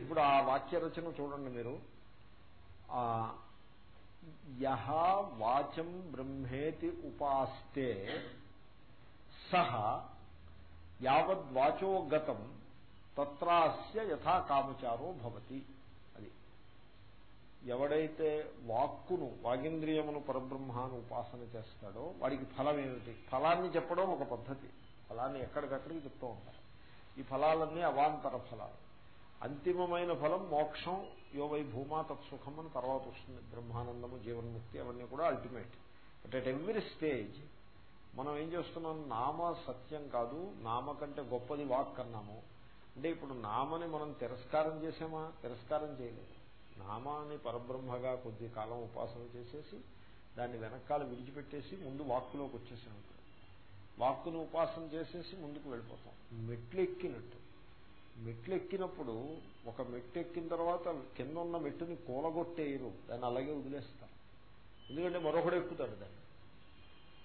ఇప్పుడు ఆ వాక్య రచన చూడండి మీరు. యహ వాచం బ్రహ్మేతి ఉపాస్తే సహ యావద్వాచో గతం తత్రాస్య యథా కామచారో భవతి. అది ఎవడైతే వాక్కును వాగింద్రియమును పరబ్రహ్మాను ఉపాసన చేస్తాడో వాడికి ఫలం ఏమిటి? ఫలాన్ని చెప్పడం ఒక పద్ధతి. ఫలాన్ని ఎక్కడికక్కడికి చెప్తూ ఉంటారు. ఈ ఫలాలన్నీ అవాంతర ఫలాలు. అంతిమమైన ఫలం మోక్షం యోవై భూమా తత్సుఖం అని తర్వాత వస్తుంది. బ్రహ్మానందము జీవన్ముక్తి అవన్నీ కూడా ultimate but at every stage మనం ఏం చేస్తున్నాం? నామ సత్యం కాదు నామ కంటే గొప్పది వాక్ అన్నాము. అంటే ఇప్పుడు నామని మనం తిరస్కారం చేసామా? తిరస్కారం చేయలేదు. నామాన్ని పరబ్రహ్మగా కొద్ది కాలం ఉపాసన చేసేసి దాన్ని వెనకాల విడిచిపెట్టేసి ముందు వాక్కులోకి వచ్చేసాం. వాక్కును ఉపాసన చేసేసి ముందుకు వెళ్ళిపోతాం. మెట్లు ఎక్కినట్టు మెట్లు ఎక్కినప్పుడు ఒక మెట్టు ఎక్కిన తర్వాత కింద ఉన్న మెట్టుని కూలగొట్టేయరు. దాన్ని అలాగే వదిలేస్తారు. ఎందుకంటే మరొకడు ఎక్కుతాడు దాన్ని.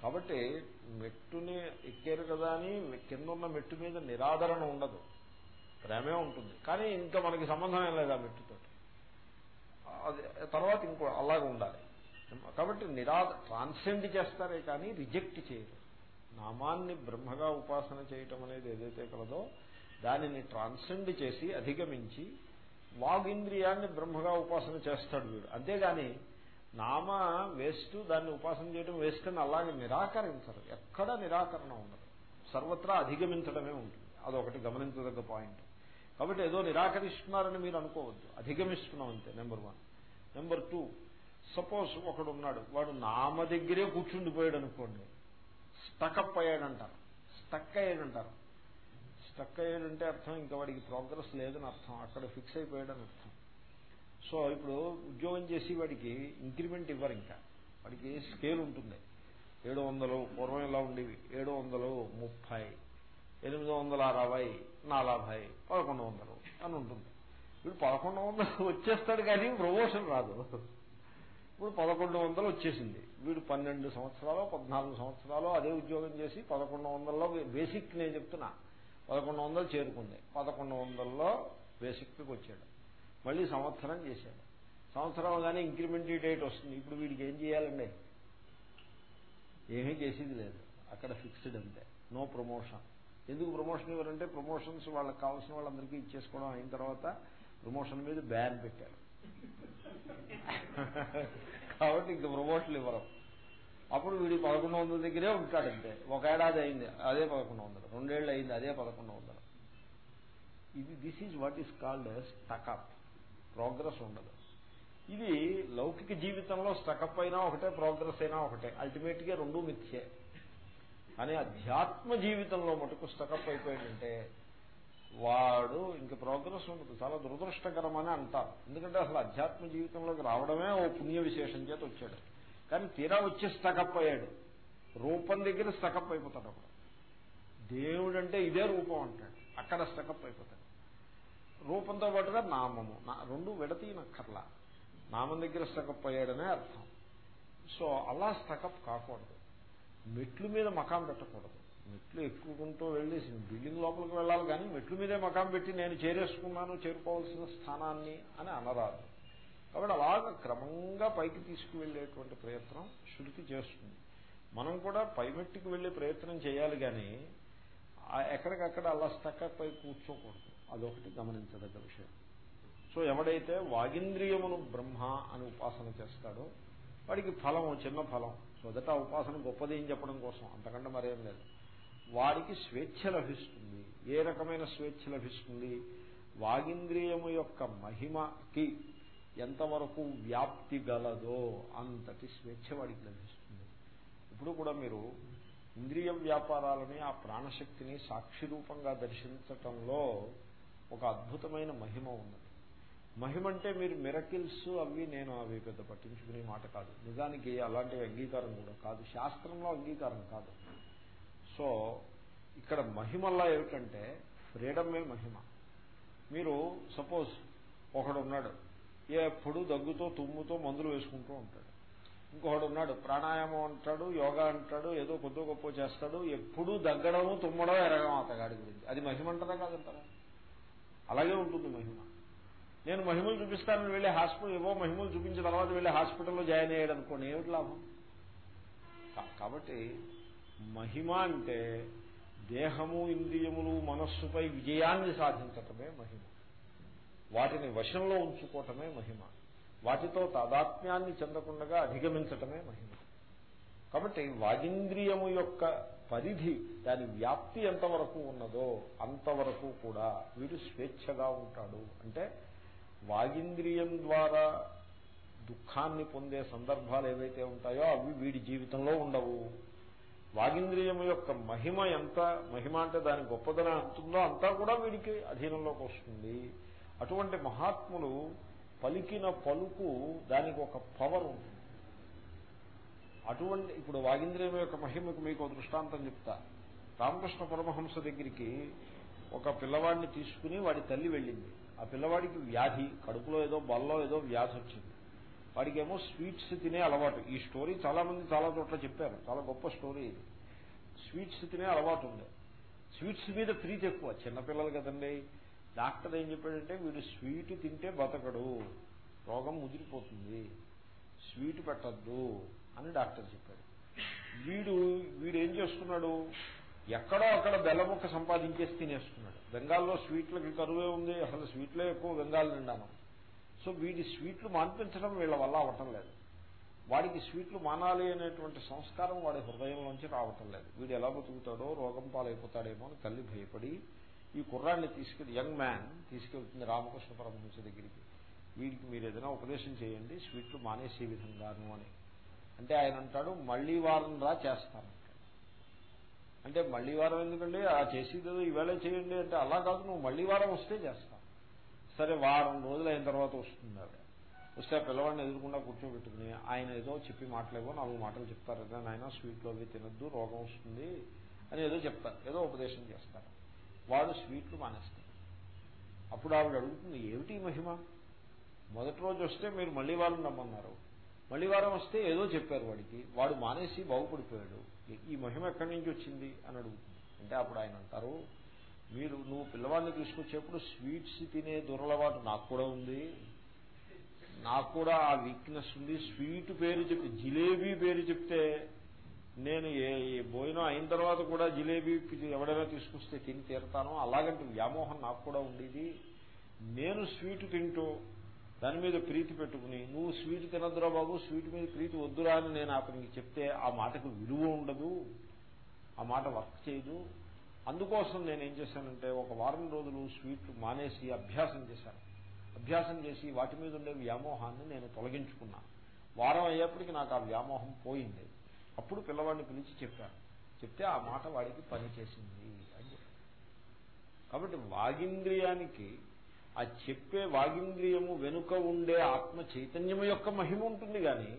కాబట్టి మెట్టుని ఎక్కారు కదా అని కింద ఉన్న మెట్టు మీద నిరాదరణ ఉండదు. ప్రేమే ఉంటుంది. కానీ ఇంకా మనకి సంబంధం ఏం లేదు ఆ మెట్టుతో తర్వాత ఇంకో అలాగే ఉండాలి. కాబట్టి నిరా ట్రాన్సెండ్ చేస్తారే కానీ రిజెక్ట్ చేయరు. నామాన్ని బ్రహ్మగా ఉపాసన చేయటం అనేది ఏదైతే కలదో దానిని ట్రాన్సెండ్ చేసి అధిగమించి వాగింద్రియాన్ని బ్రహ్మగా ఉపాసన చేస్తాడు వీడు. అంతేగాని నామ వేస్ట్ దాన్ని ఉపాసన చేయడం వేస్ట్ అని అలాగే నిరాకరించరు. ఎక్కడ నిరాకరణ ఉండదు. సర్వత్రా అధిగమించడమే ఉంటుంది. అదొకటి గమనించదగ్గ పాయింట్. కాబట్టి ఏదో నిరాకరిస్తున్నారని మీరు అనుకోవద్దు. అధిగమిస్తున్నాం అంతే number one. Number two. Suppose ఒకడు ఉన్నాడు వాడు నామ దగ్గరే కూర్చుండిపోయాడు అనుకోండి స్టకప్ అయ్యాడంటారు. స్టక్ అయ్యాడంటారు. స్టక్ అయ్యాడంటే అర్థం ఇంకా వాడికి ప్రోగ్రెస్ లేదని అర్థం అక్కడ ఫిక్స్ అయిపోయాడని అర్థం. సో ఇప్పుడు ఉద్యోగం చేసి వాడికి ఇంక్రిమెంట్ ఇవ్వరు ఇంకా. వాడికి స్కేల్ ఉంటుంది. ఏడు వందలు పూర్వం ఎలా ఉండేవి? ఏడు వందలు ముప్పై ఎనిమిది వందల అరవై నలభై పదకొండు వందలు అని ఉంటుంది. వీడు పదకొండు వందలు వచ్చేస్తాడు కానీ ప్రమోషన్ రాదు. ఇప్పుడు పదకొండు వందలు వచ్చేసింది. వీడు పన్నెండు సంవత్సరాలు పద్నాలుగు సంవత్సరాలు అదే ఉద్యోగం చేసి పదకొండు వందల్లో బేసిక్ నేను చెప్తున్నా. పదకొండు వందలు చేరుకుంది. పదకొండు వందల్లో బేసిక్కి వచ్చాడు. మళ్ళీ సంవత్సరం చేశాడు. సంవత్సరం కానీ ఇంక్రిమెంటరీ డేట్ వస్తుంది. ఇప్పుడు వీడికి ఏం చేయాలండి? ఏమీ చేసేది లేదు. అక్కడ ఫిక్స్డ్ అంతే. No promotion. ఎందుకు ప్రమోషన్ ఇవ్వరంటే ప్రమోషన్స్ వాళ్ళకి కావాల్సిన వాళ్ళందరికీ ఇచ్చేసుకోవడం అయిన తర్వాత ప్రమోషన్ మీద బ్యాన్ పెట్టారు. కాబట్టి ఇంక ప్రమోషన్లు ఇవ్వరు. అప్పుడు వీడి పదకొండు వందల దగ్గరే ఉంటాడంటే ఒక ఏడాది అయింది అదే పదకొండు వందలు. రెండేళ్ళు అయింది అదే పదకొండు వందలు. ఇది this is what is called stuck up progress ఉండదు. ఇది లౌకిక జీవితంలో స్టకప్ అయినా ఒకటే ప్రోగ్రెస్ అయినా ఒకటే. అల్టిమేట్గా రెండు మిథ్యే. కానీ అధ్యాత్మ జీవితంలో మటుకు స్టకప్ అయిపోయిందంటే వాడు ఇంక ప్రోగ్రెస్ ఉండదు చాలా దురదృష్టకరమని అంటారు. ఎందుకంటే అసలు అధ్యాత్మ జీవితంలోకి రావడమే ఓ పుణ్య విశేషం చేత వచ్చాడు. కానీ తీరా వచ్చి స్టకప్ అయ్యాడు. రూపం దగ్గర స్టకప్ అయిపోతాడు అప్పుడు. దేవుడు అంటే ఇదే రూపం అంటాడు. అక్కడ స్టకప్ అయిపోతాడు. రూపంతో పాటుగా నామము. రెండు విడతీనక్కర్లా నామం దగ్గర స్టకప్ అయ్యాడనే అర్థం. సో అలా స్టకప్ కాకూడదు. మెట్లు మీద మకాం పెట్టకూడదు. మెట్లు ఎక్కుకుంటూ వెళ్ళి బిల్డింగ్ లోపలికి వెళ్ళాలి కానీ మెట్లు మీదే మకాం పెట్టి నేను చేరేసుకున్నాను చేరుకోవాల్సిన స్థానాన్ని అని అనరాదు. కాబట్టి అలాగ క్రమంగా పైకి తీసుకువెళ్ళేటువంటి ప్రయత్నం శృతి చేస్తుంది. మనం కూడా పైమెట్టుకు వెళ్ళే ప్రయత్నం చేయాలి కానీ ఎక్కడికక్కడ అలా పై కూర్చోకూడదు. అదొకటి గమనించదగ్గ విషయం. సో ఎవడైతే వాగింద్రియమును బ్రహ్మ అని ఉపాసన చేస్తాడో వాడికి ఫలం చిన్న ఫలం. మొదట ఉపాసన గొప్పది అని చెప్పడం కోసం అంతకంటే మరేం లేదు. వాడికి స్వేచ్ఛ లభిస్తుంది. ఏ రకమైన స్వేచ్ఛ లభిస్తుంది? వాగింద్రియము యొక్క మహిమకి ఎంతవరకు వ్యాప్తి గలదో అంతటి స్వేచ్ఛ వాడికి లభిస్తుంది. ఇప్పుడు కూడా మీరు ఇంద్రియ వ్యాపారాలని ఆ ప్రాణశక్తిని సాక్షి రూపంగా దర్శించటంలో ఒక అద్భుతమైన మహిమ ఉన్నది. మహిమ అంటే మీరు మిరకిల్స్ అవి నేను అవి పెద్ద పట్టించుకునే మాట కాదు. నిజానికి అలాంటి అంగీకారం కూడా కాదు. శాస్త్రంలో అంగీకారం కాదు. సో ఇక్కడ మహిమల్లా ఏమిటంటే ఫ్రీడమే మహిమ. మీరు సపోజ్ ఒకడు ఉన్నాడు ఎప్పుడు దగ్గుతో తుమ్ముతో మందులు వేసుకుంటూ ఉంటాడు. ఇంకొకడు ఉన్నాడు ప్రాణాయామం అంటాడు యోగా అంటాడు ఏదో కొద్ది గొప్ప చేస్తాడు. ఎప్పుడూ దగ్గడము తుమ్మడం ఎరగం అతగాడి గురించి. అది మహిమ అంటారా కాదంటారా? అలాగే ఉంటుంది మహిమ. నేను మహిమలు చూపిస్తానని వెళ్ళి హాస్పిటల్ ఏవో మహిమలు చూపించిన తర్వాత వెళ్ళి హాస్పిటల్లో జాయిన్ అయ్యాడు అనుకోండి ఏమిటి లాభం? కాబట్టి మహిమ అంటే దేహము ఇంద్రియములు మనస్సుపై విజయాన్ని సాధించటమే మహిమ. వాటిని వశంలో ఉంచుకోవటమే మహిమ. వాటితో తాదాత్మ్యాన్ని చెందకుండా అధిగమించటమే మహిమ. కాబట్టి వాగింద్రియము యొక్క పరిధి దాని వ్యాప్తి ఎంతవరకు ఉన్నదో అంతవరకు కూడా వీడు స్వేచ్ఛగా ఉంటాడు. అంటే వాగింద్రియం ద్వారా దుఃఖాన్ని పొందే సందర్భాలు ఏవైతే ఉంటాయో అవి వీడి జీవితంలో ఉండవు. వాగింద్రియం యొక్క మహిమ ఎంత మహిమ అంటే దాని గొప్పదనం అంటుందో అంతా కూడా వీడికి అధీనంలోకి వస్తుంది. అటువంటి మహాత్ములు పలికిన పలుకు దానికి ఒక పవర్ ఉంటుంది. అటువంటి ఇప్పుడు వాగింద్రియం యొక్క మహిమకు మీకు దృష్టాంతం చెప్తా. రామకృష్ణ పరమహంస దగ్గరికి ఒక పిల్లవాడిని తీసుకుని వాడి తల్లి వెళ్ళింది. ఆ పిల్లవాడికి వ్యాధి కడుపులో ఏదో బల్లో ఏదో వ్యాధి వచ్చింది. వాడికేమో స్వీట్స్ తినే అలవాటు. ఈ స్టోరీ చాలా మంది చాలా చోట్ల చెప్పారు. చాలా గొప్ప స్టోరీ ఇది. స్వీట్స్ తినే అలవాటు ఉంది. స్వీట్స్ మీద ప్రీతి ఎక్కువ. చిన్నపిల్లలు కదండి. డాక్టర్ ఏం చెప్పాడంటే వీడు స్వీట్ తింటే బతకడు. రోగం ముదిరిపోతుంది. స్వీట్ పెట్టద్దు అని డాక్టర్ చెప్పాడు. వీడు వీడు ఏం చేస్తున్నాడు? ఎక్కడో అక్కడ బెల్లముక్క సంపాదించేసి తినేస్తున్నాడు. బెంగాల్లో స్వీట్లకి కరువే ఉంది. అసలు స్వీట్లే ఎక్కువ. బెంగాల్ నిండాను సో వీడి స్వీట్లు మాన్పించడం వీళ్ళ వల్ల అవటం లేదు. వాడికి స్వీట్లు మానాలి అనేటువంటి సంస్కారం వాడి హృదయంలోంచి రావటం లేదు. వీడు ఎలా బతుకుతాడో రోగం పాలైపోతాడేమో అని తల్లి భయపడి ఈ కుర్రాన్ని తీసుకెళ్ళి యంగ్ మ్యాన్ తీసుకెళ్తుంది రామకృష్ణ పరమహంస దగ్గరికి. వీడికి మీరు ఏదైనా ఉపదేశం చేయండి స్వీట్లు మానేసే విధంగాను అని. అంటే ఆయన అంటాడు మళ్ళీ వారం రా చేస్తాను. అంటే మళ్ళీ వారం ఎందుకండి? ఆ చేసేది ఈవేళ చేయండి అంటే అలా కాదు నువ్వు మళ్ళీ వారం వస్తే చేస్తాను సరే వారం రోజులు అయిన తర్వాత వస్తుంది ఆవిడ వస్తే ఆ పిల్లవాడిని ఎదురుకుండా కూర్చోబెట్టుకుని ఆయన ఏదో చెప్పి మాటలేవో నాలుగు మాటలు చెప్తారు ఆయన స్వీట్లు అవి తినద్దు రోగం వస్తుంది అని ఏదో చెప్తారు. ఏదో ఉపదేశం చేస్తారు. వాడు స్వీట్లు మానేస్తారు అప్పుడు ఆవిడ అడుగుతుంది ఏమిటి మహిమ? మొదటి రోజు వస్తే మీరు మళ్ళీ వారం రమ్మన్నారు. మళ్ళీ వారం వస్తే ఏదో చెప్పారు వాడికి. వాడు మానేసి బాగుపడిపోయాడు. ఈ మహిమ ఎక్కడి నుంచి వచ్చింది? అని అడుగుతుంది. అంటే అప్పుడు ఆయన అంటారు మీరు నువ్వు పిల్లవాడిని తీసుకొచ్చేప్పుడు స్వీట్స్ తినే దురలవాటు నాకు కూడా ఉంది. నాకు కూడా ఆ వీక్నెస్ ఉంది. స్వీట్ పేరు చెప్పి జిలేబీ పేరు చెప్తే నేను ఏ భోజనం అయిన తర్వాత కూడా జిలేబీ ఎవడైనా తీసుకొస్తే తిని తీరతాను అలాగంటే వ్యామోహం నాకు కూడా ఉండేది. నేను స్వీట్ తింటూ దాని మీద ప్రీతి పెట్టుకుని నువ్వు స్వీట్ తినద్దురా బాబు స్వీట్ మీద ప్రీతి వద్దురా అని నేను అతనికి చెప్తే ఆ మాటకు విలువ ఉండదు. ఆ మాట వర్క్ చేయదు. అందుకోసం నేను ఏం చేశానంటే ఒక వారం రోజులు స్వీట్లు మానేసి అభ్యాసం చేశాను. అభ్యాసం చేసి వాటి మీద ఉండే వ్యామోహాన్ని నేను తొలగించుకున్నాను వారం అయ్యేప్పటికి నాకు ఆ వ్యామోహం పోయింది. అప్పుడు పిల్లవాడిని పిలిచి చెప్పాను చెప్తే ఆ మాట వాడికి పని చేసింది అని చెప్పాను కాబట్టి వాగింద్రియానికి ఆ చెప్పే వాగింద్రియము వెనుక ఉండే ఆత్మ చైతన్యము యొక్క మహిమ ఉంటుంది కానీ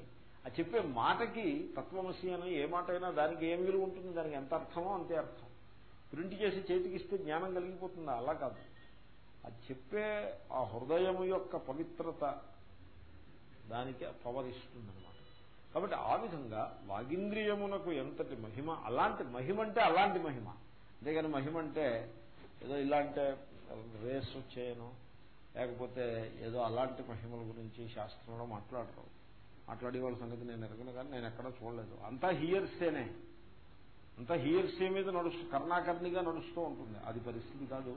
ఆ చెప్పే మాటకి తత్వమసి అని ఏ మాట అయినా దానికి ఏం విలువ ఉంటుంది? దానికి ఎంత అర్థమో అంతే అర్థం. ప్రింట్ చేసి చేతికి ఇస్తే జ్ఞానం కలిగిపోతుందా? అలా కాదు. అది చెప్పే ఆ హృదయం యొక్క పవిత్రత దానికి పవర్ ఇస్తుందన్నమాట కాబట్టి ఆ విధంగా వాగింద్రియమునకు ఎంతటి మహిమ అలాంటి మహిమ అంటే అలాంటి మహిమ. అంతేగాని మహిమ అంటే ఏదో ఇలాంటి రేస్ వచ్చేయను లేకపోతే ఏదో అలాంటి మహిమల గురించి శాస్త్రంలో మాట్లాడరు. మాట్లాడే వాళ్ళ సంగతి నేను ఎరగను కానీ నేను ఎక్కడా చూడలేదు. అంతా హియర్సేనే అంతా హియర్సే మీద నడుస్తూ కర్ణాకర్ణిగా నడుస్తూ ఉంటుంది. అది పరిస్థితి కాదు.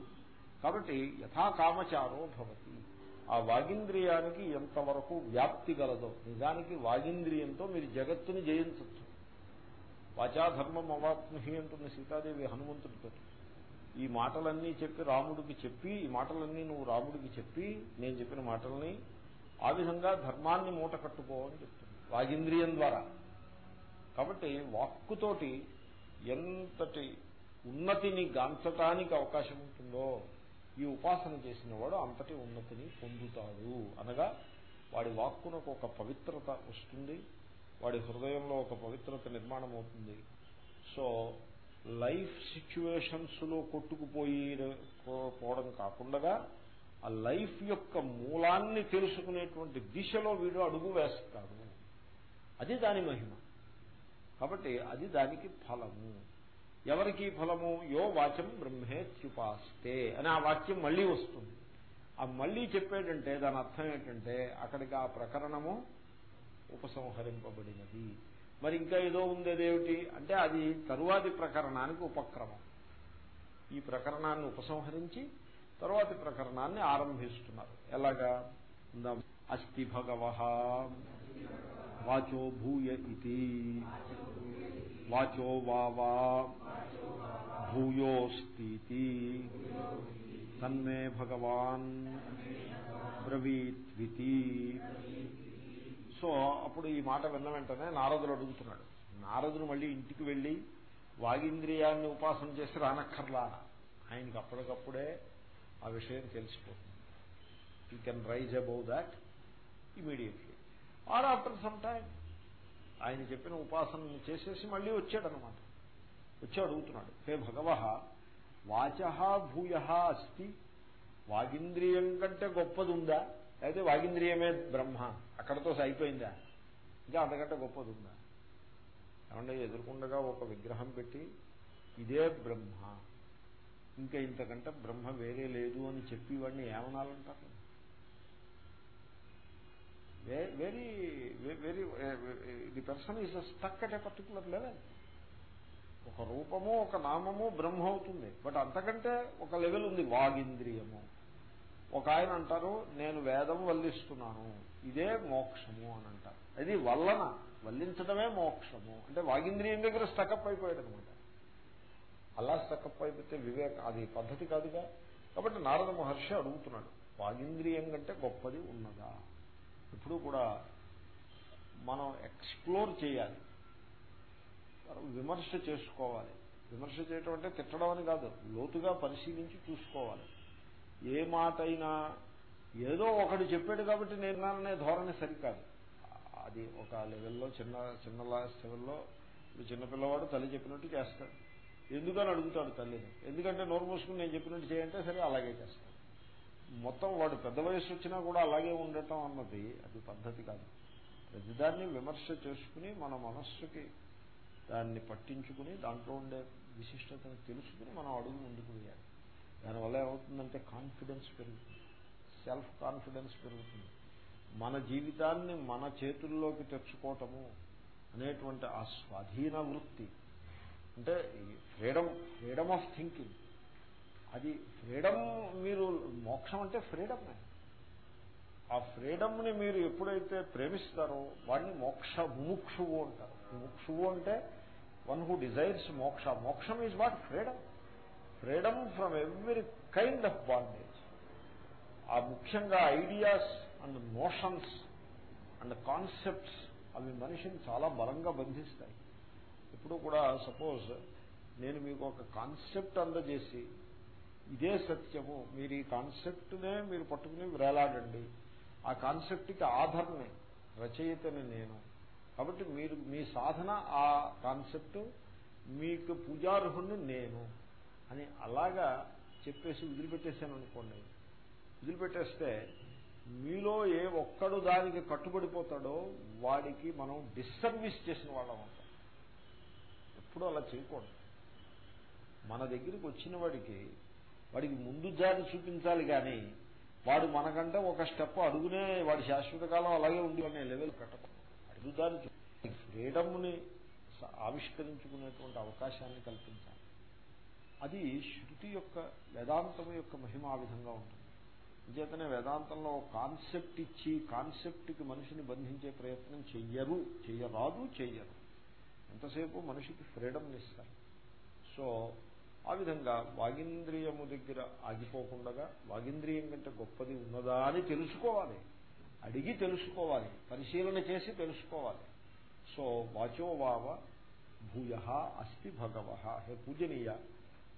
కాబట్టి యథాకామచారో భవతి. ఆ వాగింద్రియానికి ఎంతవరకు వ్యాప్తి గలదో నిజానికి వాగింద్రియంతో మీరు జగత్తుని జయించవచ్చు వాచాధర్మం అవాత్మహి అంటుంది సీతాదేవి హనుమంతుడితో. ఈ మాటలన్నీ చెప్పి రాముడికి చెప్పి ఈ మాటలన్నీ నువ్వు రాముడికి చెప్పి నేను చెప్పిన మాటల్ని ఆ విధంగా ధర్మాన్ని మూట కట్టుకో అని చెప్తుంది. వాగింద్రియం ద్వారా. కాబట్టి వాక్కుతోటి ఎంతటి ఉన్నతిని గాంచటానికి అవకాశం ఉంటుందో ఈ ఉపాసన చేసిన వాడు అంతటి ఉన్నతిని పొందుతాడు. అనగా వాడి వాక్కునకు ఒక పవిత్రత వస్తుంది వాడి హృదయంలో ఒక పవిత్రత నిర్మాణం అవుతుంది సో లైఫ్ సిచ్యువేషన్స్లో కొట్టుకుపోయి పోవడం కాకుండా ఆ లైఫ్ యొక్క మూలాన్ని తెలుసుకునేటువంటి దిశలో వీడు అడుగు వేస్తాడు. అది దాని మహిమ. కాబట్టి అది దానికి ఫలము. ఎవరికి ఫలము? యో వాచం బ్రహ్మేత్యుపాస్తే అని ఆ వాక్యం మళ్ళీ వస్తుంది. ఆ మళ్ళీ చెప్పేటంటే దాని అర్థం ఏంటంటే అక్కడికి ఆ ప్రకరణము ఉపసంహరింపబడినది. మరి ఇంకా ఏదో ఉందేదేమిటి అంటే అది తరువాతి ప్రకరణానికి ఉపక్రమం. ఈ ప్రకరణాన్ని ఉపసంహరించి తరువాతి ప్రకరణాన్ని ఆరంభిస్తున్నారు. ఎలాగా? అస్తి భగవ వాచో భూయ ఇది వాచో వావా భూయోస్తి తన్మే భగవాన్ బ్రవీత్వితి. సో అప్పుడు ఈ మాట విన్న వెంటనే నారదుడు అడుగుతున్నాడు. నారదుడు మళ్ళీ ఇంటికి వెళ్ళి వాగింద్రియాన్ని ఉపాసన చేసి రానక్కర్లా. ఆయనకి అప్పటికప్పుడే ఆ విషయం తెలిసిపోతుంది. You can rise above that immediately or after some time ఆయన చెప్పిన ఉపాసన చేసేసి మళ్ళీ వచ్చాడనమాట వచ్చి అడుగుతున్నాడు హే భగవ వాచ భూయ అస్తి. వాగింద్రియం కంటే గొప్పది ఉందా అయితే వాగింద్రియమే బ్రహ్మ. అక్కడతో అయిపోయిందా ఇంకా అంతకంటే గొప్పది ఉందా ఏమంటే ఎదుర్కొండగా ఒక విగ్రహం పెట్టి ఇదే బ్రహ్మ. ఇంకా ఇంతకంటే బ్రహ్మ వేరే లేదు అని చెప్పి వాడిని ఏమనాలంటారు? Very very the person is stuck at a particular level ఒక రూపము ఒక నామము బ్రహ్మ అవుతుంది బట్ అంతకంటే ఒక లెవెల్ ఉంది వాగింద్రియము. ఒక ఆయన అంటారు నేను వేదం వల్లిస్తున్నాను. ఇదే మోక్షము అని అంటారు. అది వల్లన వల్లించడమే మోక్షము. అంటే వాగింద్రియం దగ్గర స్టకప్ అయిపోయాడు అనమాట అలా స్టకప్ అయిపోతే వివేక అది పద్ధతి కాదుగా. కాబట్టి నారద మహర్షి అడుగుతున్నాడు వాగింద్రియం కంటే గొప్పది ఉన్నదా? ఎప్పుడూ కూడా మనం ఎక్స్ప్లోర్ చేయాలి. విమర్శ చేసుకోవాలి. విమర్శ చేయటం అంటే తిట్టడం అని కాదు లోతుగా పరిశీలించి చూసుకోవాలి. ఏ మాట అయినా ఏదో ఒకడు చెప్పాడు కాబట్టి నేను ధోరణి సరికాదు. అది ఒక లెవెల్లో చిన్న చిన్న లెవెల్లో ఇప్పుడు చిన్నపిల్లవాడు తల్లి చెప్పినట్టు చేస్తాడు. ఎందుకని అడుగుతాడు తల్లిని? ఎందుకంటే నోరు మూసుకుని నేను చెప్పినట్టు చేయంటే సరే అలాగే చేస్తాడు. మొత్తం వాడు పెద్ద వయసు వచ్చినా కూడా అలాగే ఉండటం అన్నది అది పద్ధతి కాదు. ప్రతిదాన్ని విమర్శ చేసుకుని మన మనస్సుకి దాన్ని పట్టించుకుని దాంట్లో ఉండే విశిష్టతను తెలుసుకుని మనం అడుగు ముందుకు వేయాలి. దానివల్ల ఏమవుతుందంటే కాన్ఫిడెన్స్ పెరుగుతుంది. సెల్ఫ్ కాన్ఫిడెన్స్ పెరుగుతుంది. మన జీవితాన్ని మన చేతుల్లోకి తెచ్చుకోవటము అనేటువంటి ఆ స్వాధీన వృత్తి. అంటే ఫ్రీడమ్ ఫ్రీడమ్ ఆఫ్ థింకింగ్ అది ఫ్రీడమ్ మీరు మోక్షం అంటే ఫ్రీడమ్ ఆ ఫ్రీడమ్ని మీరు ఎప్పుడైతే ప్రేమిస్తారో వాడిని మోక్ష ముముక్షువు అంటారు. ముముక్షువు అంటే వన్ హూ డిజైర్స్ మోక్ష. మోక్షం is what freedom freedom from every kind of bondage ఆ ముఖ్యంగా ideas and emotions and concepts అవి మనిషిని చాలా బలంగా బంధిస్తాయి. ఇప్పుడు కూడా సపోజ్ నేను మీకు ఒక కాన్సెప్ట్ అందజేసి ఇదే సత్యము. మీరు ఈ కాన్సెప్ట్నే మీరు పట్టుకుని వేలాడండి. ఆ కాన్సెప్ట్కి ఆధార్ని రచయితని నేను. కాబట్టి మీరు మీ సాధన ఆ కాన్సెప్ట్ మీకు పూజార్హుణ్ణి నేను అని అలాగా చెప్పేసి వదిలిపెట్టేశాను అనుకోండి వదిలిపెట్టేస్తే మీలో ఏ ఒక్కడు దానికి కట్టుబడిపోతాడో వాడికి మనం డిస్సర్వీస్ చేసిన వాళ్ళం ఉంటాం ఎప్పుడూ అలా చేయకూడదు. మన దగ్గరికి వచ్చిన వాడికి వాడికి ముందు జారి చూపించాలి కానీ వాడు మనకంటే ఒక స్టెప్ అడుగునే వాడి శాశ్వత కాలం అలాగే ఉండి అనే లెవెల్ కట్టకూడదు అడుగుదాన్ని ఫ్రీడమ్ని ఆవిష్కరించుకునేటువంటి అవకాశాన్ని కల్పించాలి. అది శృతి యొక్క వేదాంతం యొక్క మహిమ ఆ విధంగా ఉంటుంది. అంచేతనే వేదాంతంలో కాన్సెప్ట్ ఇచ్చి కాన్సెప్ట్కి మనిషిని బంధించే ప్రయత్నం చెయ్యరు చెయ్యరాదు చెయ్యరు. ఎంతసేపు మనిషికి ఫ్రీడమ్ని ఇస్తారు? సో ఆ విధంగా వాగింద్రియము దగ్గర ఆగిపోకుండా వాగింద్రియం కంటే గొప్పది ఉన్నదా అని తెలుసుకోవాలి. అడిగి తెలుసుకోవాలి. పరిశీలన చేసి తెలుసుకోవాలి. సో వాచోవావ భూయ అస్తి భగవ. హే పూజనీయ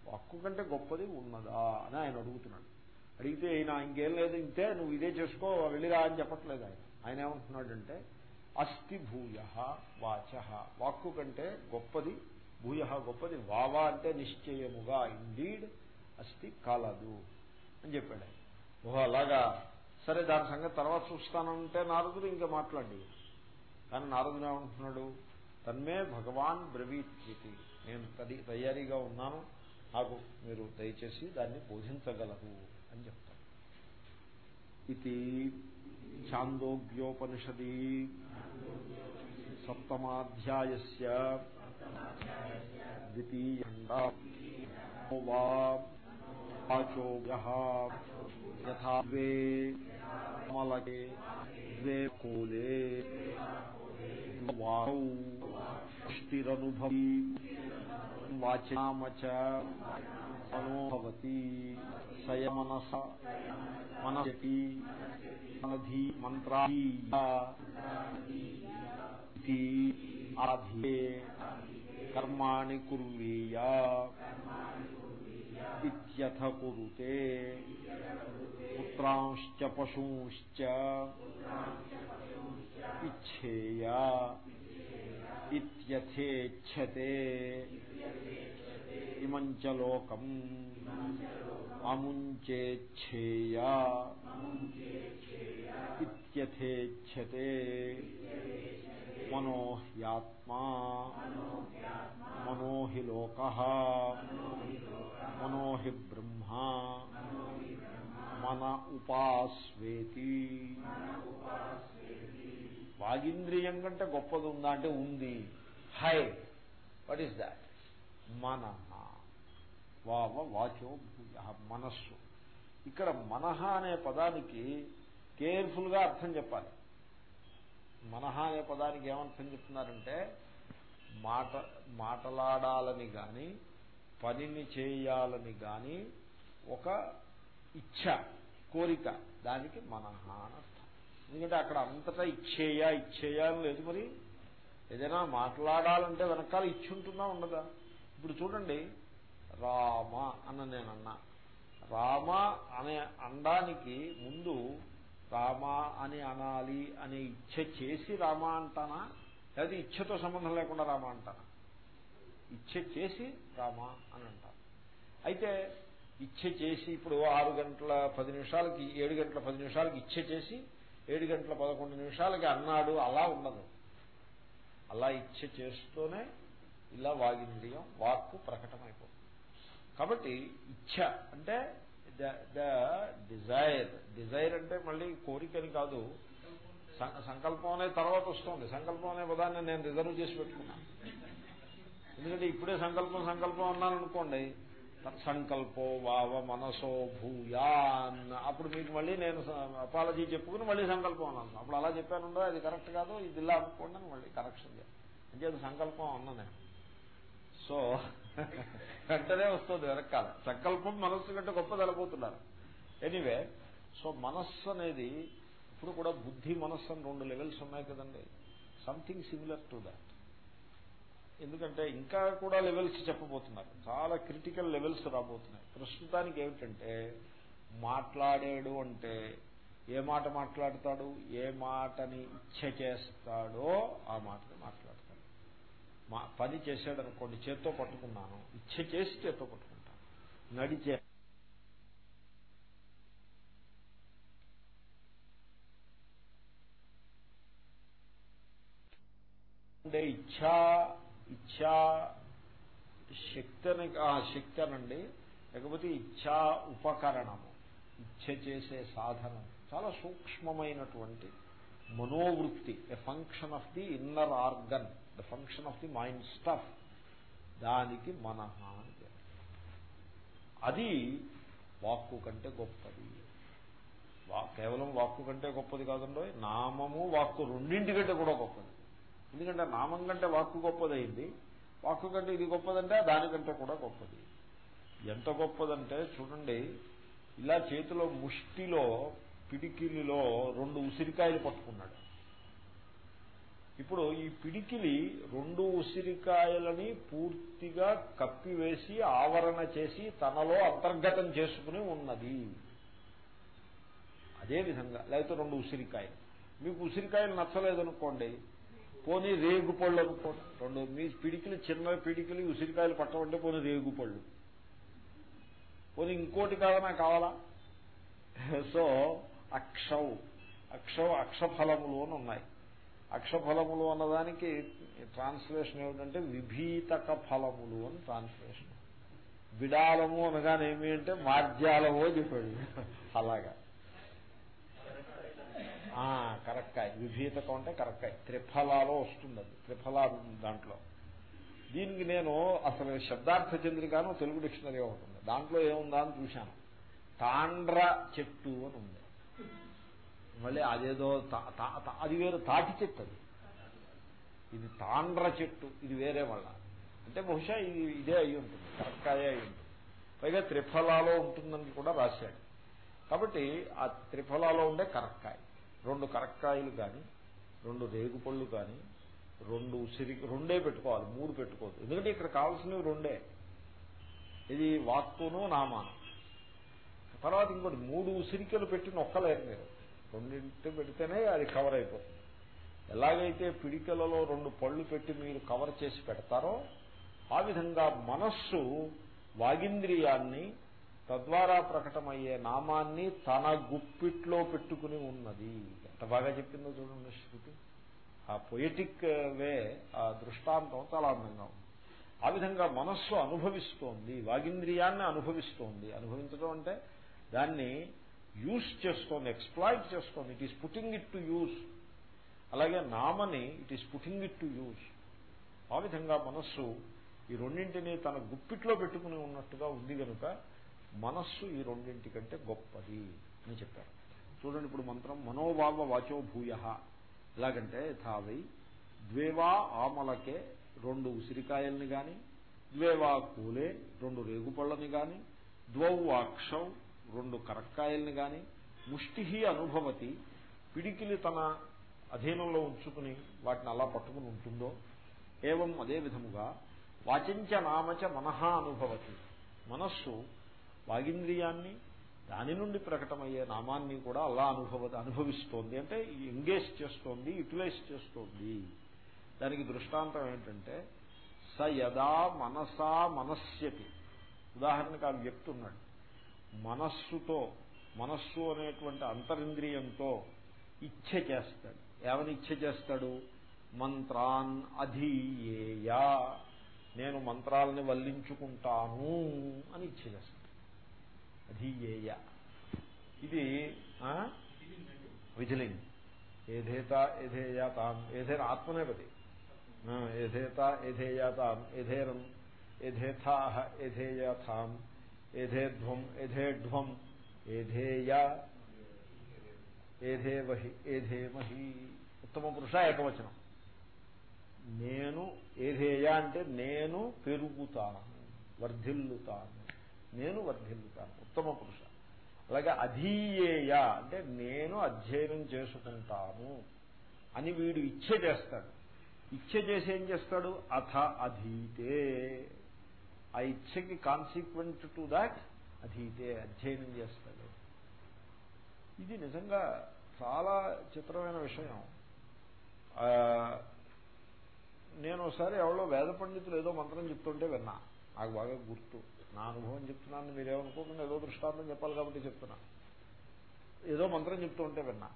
వాక్కు కంటే గొప్పది ఉన్నదా అని ఆయన అడుగుతున్నాడు. అడిగితే ఆయన ఇంకేం లేదు ఇంతే నువ్వు ఇదే చేసుకో వెళ్ళిరా అని చెప్పట్లేదు ఆయన. ఆయన ఏమంటున్నాడంటే అస్థి భూయ వాచ. వాక్కు కంటే గొప్పది భూయ గొప్పది. వావా అంటే నిశ్చయముగా. ఇండీడ్ అస్తి కాలదు అని చెప్పాడు. ఓహో అలాగా. సరే దాని సంగతి తర్వాత చూస్తానంటే నారదుడు ఇంకా మాట్లాడి. కానీ నారదుడు ఏమంటున్నాడు? తన్మే భగవాన్ బ్రవీత్తి నేను తది తయారీగా ఉన్నాను. నాకు మీరు దయచేసి దాన్ని బోధించగలరు అని చెప్తాను ఇది ఛాందోగ్యోపనిషది సప్తమాధ్యాయస్య ద్వితీయండా వాచో యథా ద్వే కమలకే ద్వే కోలే వాౌ స్థిరనుభవి వాచామచ మనోభవతి. సయమనస. మనసతి మనధీ. మంత్రాధీయా ఆధే. కర్మాణి కుర్వీయా ఇత్యథ కురుతే పుత్రాంశ్చ పశూంశ్చ ఇచ్ఛేయ ఇత్యథేచ్ఛతే ఇమంచ లోకం అముంచేచ్ఛేయ ఇత్యథేచ్ఛతే మనోహ్యాత్మా మనోహి లోక మనోహి బ్రహ్మ మన ఉపాస్వేతి వాగింద్రియం కంటే గొప్పది ఉందా అంటే ఉంది. హై వాట్ ఈస్ దాట్ మన వావ వాచో భూయ మనస్సు. ఇక్కడ మనహ అనే పదానికి కేర్ఫుల్గా అర్థం చెప్పాలి. మనహ అనే పదానికి ఏమర్థం చెప్తున్నారంటే మాట మాటలాడాలని కానీ పనిని చేయాలని కానీ ఒక ఇచ్ఛ కోరిక. దానికి మనహ అని అర్థం. ఎందుకంటే అక్కడ అంతటా ఇచ్చేయా ఇచ్చేయా అని లేదు మరి. ఏదైనా మాట్లాడాలంటే వెనకాల ఇచ్చుంటుందా ఉండదా ఇప్పుడు చూడండి రామ అన్న నేను అన్నా రామ అనే అండానికి ముందు రామ అని అనాలి అనే ఇచ్ఛ చేసి రామ అంటానా? లేదా ఇచ్ఛతో సంబంధం లేకుండా రామ అంటానా? ఇచ్ఛ చేసి రామ అని అంటాను అయితే ఇచ్ఛ చేసి ఇప్పుడు ఆరు గంటల పది నిమిషాలకి ఏడు గంటల పది నిమిషాలకి ఇచ్ఛ చేసి ఏడు గంటల పదకొండు నిమిషాలకి అన్నాడు అలా ఉండదు. అలా ఇచ్ఛ చేస్తూనే ఇలా వాగింద్రియం వాక్కు ప్రకటమైపోతుంది. కాబట్టి ఇచ్ఛ అంటే ద డిజైర్ డిజైర్ అంటే మళ్ళీ కోరికని కాదు. సంకల్పం అనే తర్వాత వస్తుంది. సంకల్పం అనే పదాన్ని నేను రిజర్వ్ చేసి పెట్టుకున్నాను ఎందుకంటే ఇప్పుడే సంకల్పం సంకల్పం అన్నాను అనుకోండి తత్సంకల్పో వావ మనసో భూయాన్. అప్పుడు మీకు మళ్ళీ నేను అపాలజీ చెప్పుకుని మళ్ళీ సంకల్పం అన్నాను. అప్పుడు అలా చెప్పాను అది కరెక్ట్ కాదు ఇది ఇలా అనుకోండి మళ్ళీ కరెక్షన్ అంటే అది సంకల్పం అన్నా నేను సో వెంటనే వస్తుంది వెనకాల. సంకల్పం మనస్సు కంటే గొప్పదలబోతున్నారు ఎనీవే సో మనస్సు అనేది ఇప్పుడు కూడా బుద్ధి మనస్సు అని రెండు లెవెల్స్ ఉన్నాయి కదండి. సంథింగ్ సిమిలర్ టు దాట్ ఎందుకంటే ఇంకా కూడా లెవెల్స్ చెప్పబోతున్నారు. చాలా క్రిటికల్ లెవెల్స్ రాబోతున్నాయి. ప్రస్తుతానికి ఏమిటంటే మాట్లాడాడు అంటే ఏ మాట మాట్లాడతాడు? ఏ మాటని ఇచ్చ చేస్తాడో ఆ మాట. పని చేశాడు అనుకోండి చేత్తో పట్టుకున్నాను. ఇచ్చ చేసి చేత్తో పట్టుకుంటాను. నడిచే అంటే ఇచ్చా ఇచ్చా శక్తి అని శక్తి అనండి లేకపోతే ఇచ్చా ఉపకరణము ఇచ్ఛ చేసే సాధనం. చాలా సూక్ష్మమైనటువంటి మనోవృత్తి a function of the inner organ the function of the mind stuff దానికి మనహ అని అది వాక్కు కంటే గొప్పది. కేవలం వాక్కు కంటే గొప్పది కాదండో నామము వాక్కు రెండింటికంటే కూడా గొప్పది. ఎందుకంటే నామం కంటే వాక్కు గొప్పదైంది వాక్కు కంటే ఇది గొప్పదంటే దానికంటే కూడా గొప్పది. ఎంత గొప్పదంటే చూడండి ఇలా చేతిలో ముష్టిలో పిడికిలిలో రెండు ఉసిరికాయలు పట్టుకున్నాడు. ఇప్పుడు ఈ పిడికిలి రెండు ఉసిరికాయలని పూర్తిగా కప్పివేసి ఆవరణ చేసి తనలో అంతర్గతం చేసుకుని ఉన్నది. అదే విధంగా లేకపోతే రెండు ఉసిరికాయలు. మీకు ఉసిరికాయలు నచ్చలేదనుకోండి పోనీ రేగు పళ్ళు అనుకోండి. రెండు మీ పిడికిలు చిన్న పిడికిలి ఉసిరికాయలు పట్టమంటే పోనీ రేగు పళ్ళు పోనీ ఇంకోటి కాదనా కావాలా? సో అక్షౌ అక్షౌ అక్షఫలములు అని ఉన్నాయి. అక్షఫలములు అన్నదానికి ట్రాన్స్లేషన్ ఏమిటంటే విభీతక ఫలములు అని ట్రాన్స్లేషన్ బిడాలము అనగానేమి అంటే మార్జాలము అని చెప్పాడు. అలాగా. కరక్కాయ విభీతకం అంటే కరక్కాయ త్రిఫలాలో వస్తుంది అది. త్రిఫలా దాంట్లో. దీనికి నేను అసలు శబ్దార్థ చంద్రికాను తెలుగు డిక్షనరీ ఉంటుంది దాంట్లో ఏముందా అని చూశాను. తాండ్ర చెట్టు అని ఉంది. మళ్ళీ అదేదో అది వేరు తాటి చెట్టు అది. ఇది తాండ్ర చెట్టు ఇది వేరే మళ్ళా. అంటే బహుశా ఇది ఇదే అయి ఉంటుంది కరక్కాయే అయి ఉంటుంది. పైగా త్రిఫలాలో ఉంటుందని కూడా రాశాడు. కాబట్టి ఆ త్రిఫలాలో ఉండే కరక్కాయ. రెండు కరక్కాయలు కానీ రెండు రేగుపళ్ళు కానీ రెండు ఉసిరి రెండే పెట్టుకోవాలి మూడు పెట్టుకోవద్దు. ఎందుకంటే ఇక్కడ కావాల్సినవి రెండే. ఇది వాక్కును నామాను. తర్వాత ఇంకోటి మూడు ఉసిరికలు పెట్టి నొక్కలేరు మీరు. రెండింటి పెడితేనే అది కవర్ అయిపోతుంది. ఎలాగైతే పిడికలలో రెండు పళ్ళు పెట్టి మీరు కవర్ చేసి పెడతారో ఆ విధంగా మనస్సు వాగింద్రియాన్ని తద్వారా ప్రకటమయ్యే నామాన్ని తన గుప్పిట్లో పెట్టుకుని ఉన్నది. ఎంత బాగా చెప్పిందో చూడండి శృతి ఆ పొయటిక్ వే ఆ దృష్టాంతం చాలా అందంగా ఉంది. ఆ విధంగా మనస్సు అనుభవిస్తోంది వాగింద్రియాన్ని అనుభవిస్తోంది. అనుభవించడం అంటే దాన్ని యూజ్ చేస్తోంది ఎక్స్ప్లాయిట్ చేస్తోంది. It is putting it to use అలాగే నామని it is putting it to use ఆ విధంగా మనస్సు ఈ రెండింటినీ తన గుప్పిట్లో పెట్టుకుని ఉన్నట్టుగా ఉంది కనుక మనస్సు ఈ రెండింటి కంటే గొప్పది అని చెప్పారు. చూడండి ఇప్పుడు మంత్రం మనోభావ వాచో భూయ. ఎలాగంటే యథావై ద్వేవా ఆమలకే రెండు ఉసిరికాయల్ని గాని ద్వేవా కూలే రెండు రేగుపళ్ళని గాని ద్వౌ అక్షౌ రెండు కరక్కాయల్ని గాని ముష్టిహి అనుభవతి పిడికిలి తన అధీనంలో ఉంచుకుని వాటిని అలా పట్టుకుని ఉంటుందో ఏవం అదే విధముగా వాచించ నామచ మనహ అనుభవతి. మనస్సు వాగింద్రియాన్ని దాని నుండి ప్రకటమయ్యే నామాన్ని కూడా అలా అనుభవ అనుభవిస్తోంది. అంటే ఎంగేజ్ చేస్తోంది యూటిలైజ్ చేస్తోంది. దానికి దృష్టాంతం ఏంటంటే స యదా మనసా మనస్యతి. ఉదాహరణకు ఆ వ్యక్తి ఉన్నాడు. మనస్సుతో మనస్సు అనేటువంటి అంతరింద్రియంతో ఇచ్ఛ చేస్తాడు. ఏమని ఇచ్ఛ చేస్తాడు? మంత్రాన్ అధీయేయ. నేను మంత్రాలని వల్లించుకుంటాను అని ఇచ్ఛ చేస్తాడు. అధీయేయ. ఇది విజిలింగ్. ఏధేత ఏధేయాతాం ఏధేర ఆత్మనేపతి ఏధేత ఏధేయాతాం ఏధేరం ఏధేథా ఏధేయథాం ఏధేధ్వం ఏధేఢ్వం ఏధేయ ఏధేవహి ఏధేమహి ఉత్తమ పురుష ఏకవచనం. నేను ఏధేయ అంటే నేను పెరుగుతాను వర్ధిల్లుతాను. నేను వర్ధిల్లుతాను ఉత్తమ పురుష. అలాగే అధీయేయ అంటే నేను అధ్యయనం చేసుకుంటాను అని వీడు ఇచ్చ చేస్తాడు. ఇచ్చ చేసి ఏం చేస్తాడు? అథ అధీతే. ఆ ఇచ్చకి కాన్సిక్వెంట్ టు దాట్ అధీతే అధ్యయనం చేస్తాడు. ఇది నిజంగా చాలా చిత్రమైన విషయం. నేను ఒకసారి ఎవరో వేద పండితులు ఏదో మంత్రం చెప్తుంటే విన్నా. నాకు బాగా గుర్తు. నా అనుభవం చెప్తున్నాను మీరేమనుకోకుండా ఏదో దృష్టాంతం చెప్పాలి కాబట్టి చెప్తున్నా. ఏదో మంత్రం చెప్తుంటే విన్నా.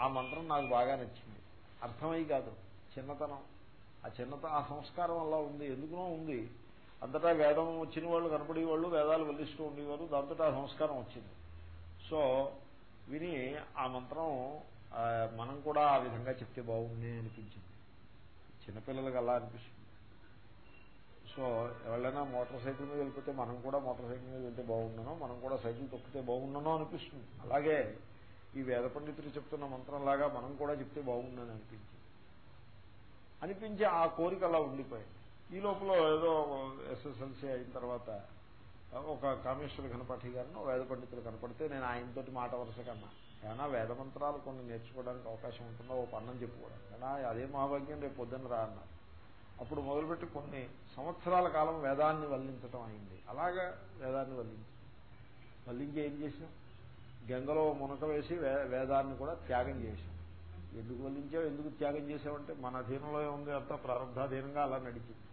ఆ మంత్రం నాకు బాగా నచ్చింది. అర్థమై కాదు. చిన్నతనం. ఆ చిన్నత ఆ సంస్కారం అలా ఉంది. ఎందుకునో ఉంది. అంతటా వేదం వచ్చిన వాళ్ళు కనపడేవాళ్ళు వేదాలు వల్లిస్తూ ఉండేవారు. దాంతో ఆ సంస్కారం వచ్చింది. సో విని ఆ మంత్రం మనం కూడా ఆ విధంగా చెప్తే బాగుంది అనిపించింది. చిన్నపిల్లలకు అలా అనిపిస్తుంది. సో ఎవరైనా మోటార్ సైకిల్ మీద వెళ్ళిపోతే మనం కూడా మోటార్ సైకిల్ మీద వెళ్తే బాగుండనో మనం కూడా సైకిల్ తొక్కితే బాగుండనో అనిపిస్తుంది. అలాగే ఈ వేద పండితులు చెప్తున్న మంత్రంలాగా మనం కూడా చెప్తే బాగుండని అనిపించింది. అనిపించి ఆ కోరిక అలా ఉండిపోయింది. ఈ లోపల ఏదో ఎస్ఎస్ఎల్సీ అయిన తర్వాత ఒక కామేశ్వర గణపతి గారిని వేద పండితులు కనపడితే నేను ఆయనతోటి మాట వరుస కన్నా. ఏమైనా వేద మంత్రాలు కొన్ని నేర్చుకోవడానికి అవకాశం ఉంటుందో ఓ పన్నం చెప్పుకోవడం. కానీ అదే మహాభాగ్యం రేపు పొద్దున్న రా అన్నారు. అప్పుడు మొదలుపెట్టి కొన్ని సంవత్సరాల కాలం వేదాన్ని వల్లించటం అయింది. అలాగా వేదాన్ని వల్లించి. వల్లించి ఏం చేసాం గంగలో మునక వేసి వేదాన్ని కూడా త్యాగం చేశాం. ఎందుకు వల్లించావు? ఎందుకు త్యాగం చేసావంటే మన అధీనంలో ఉంది అంతా ప్రారంభాధీనంగా అలా నడిచింది.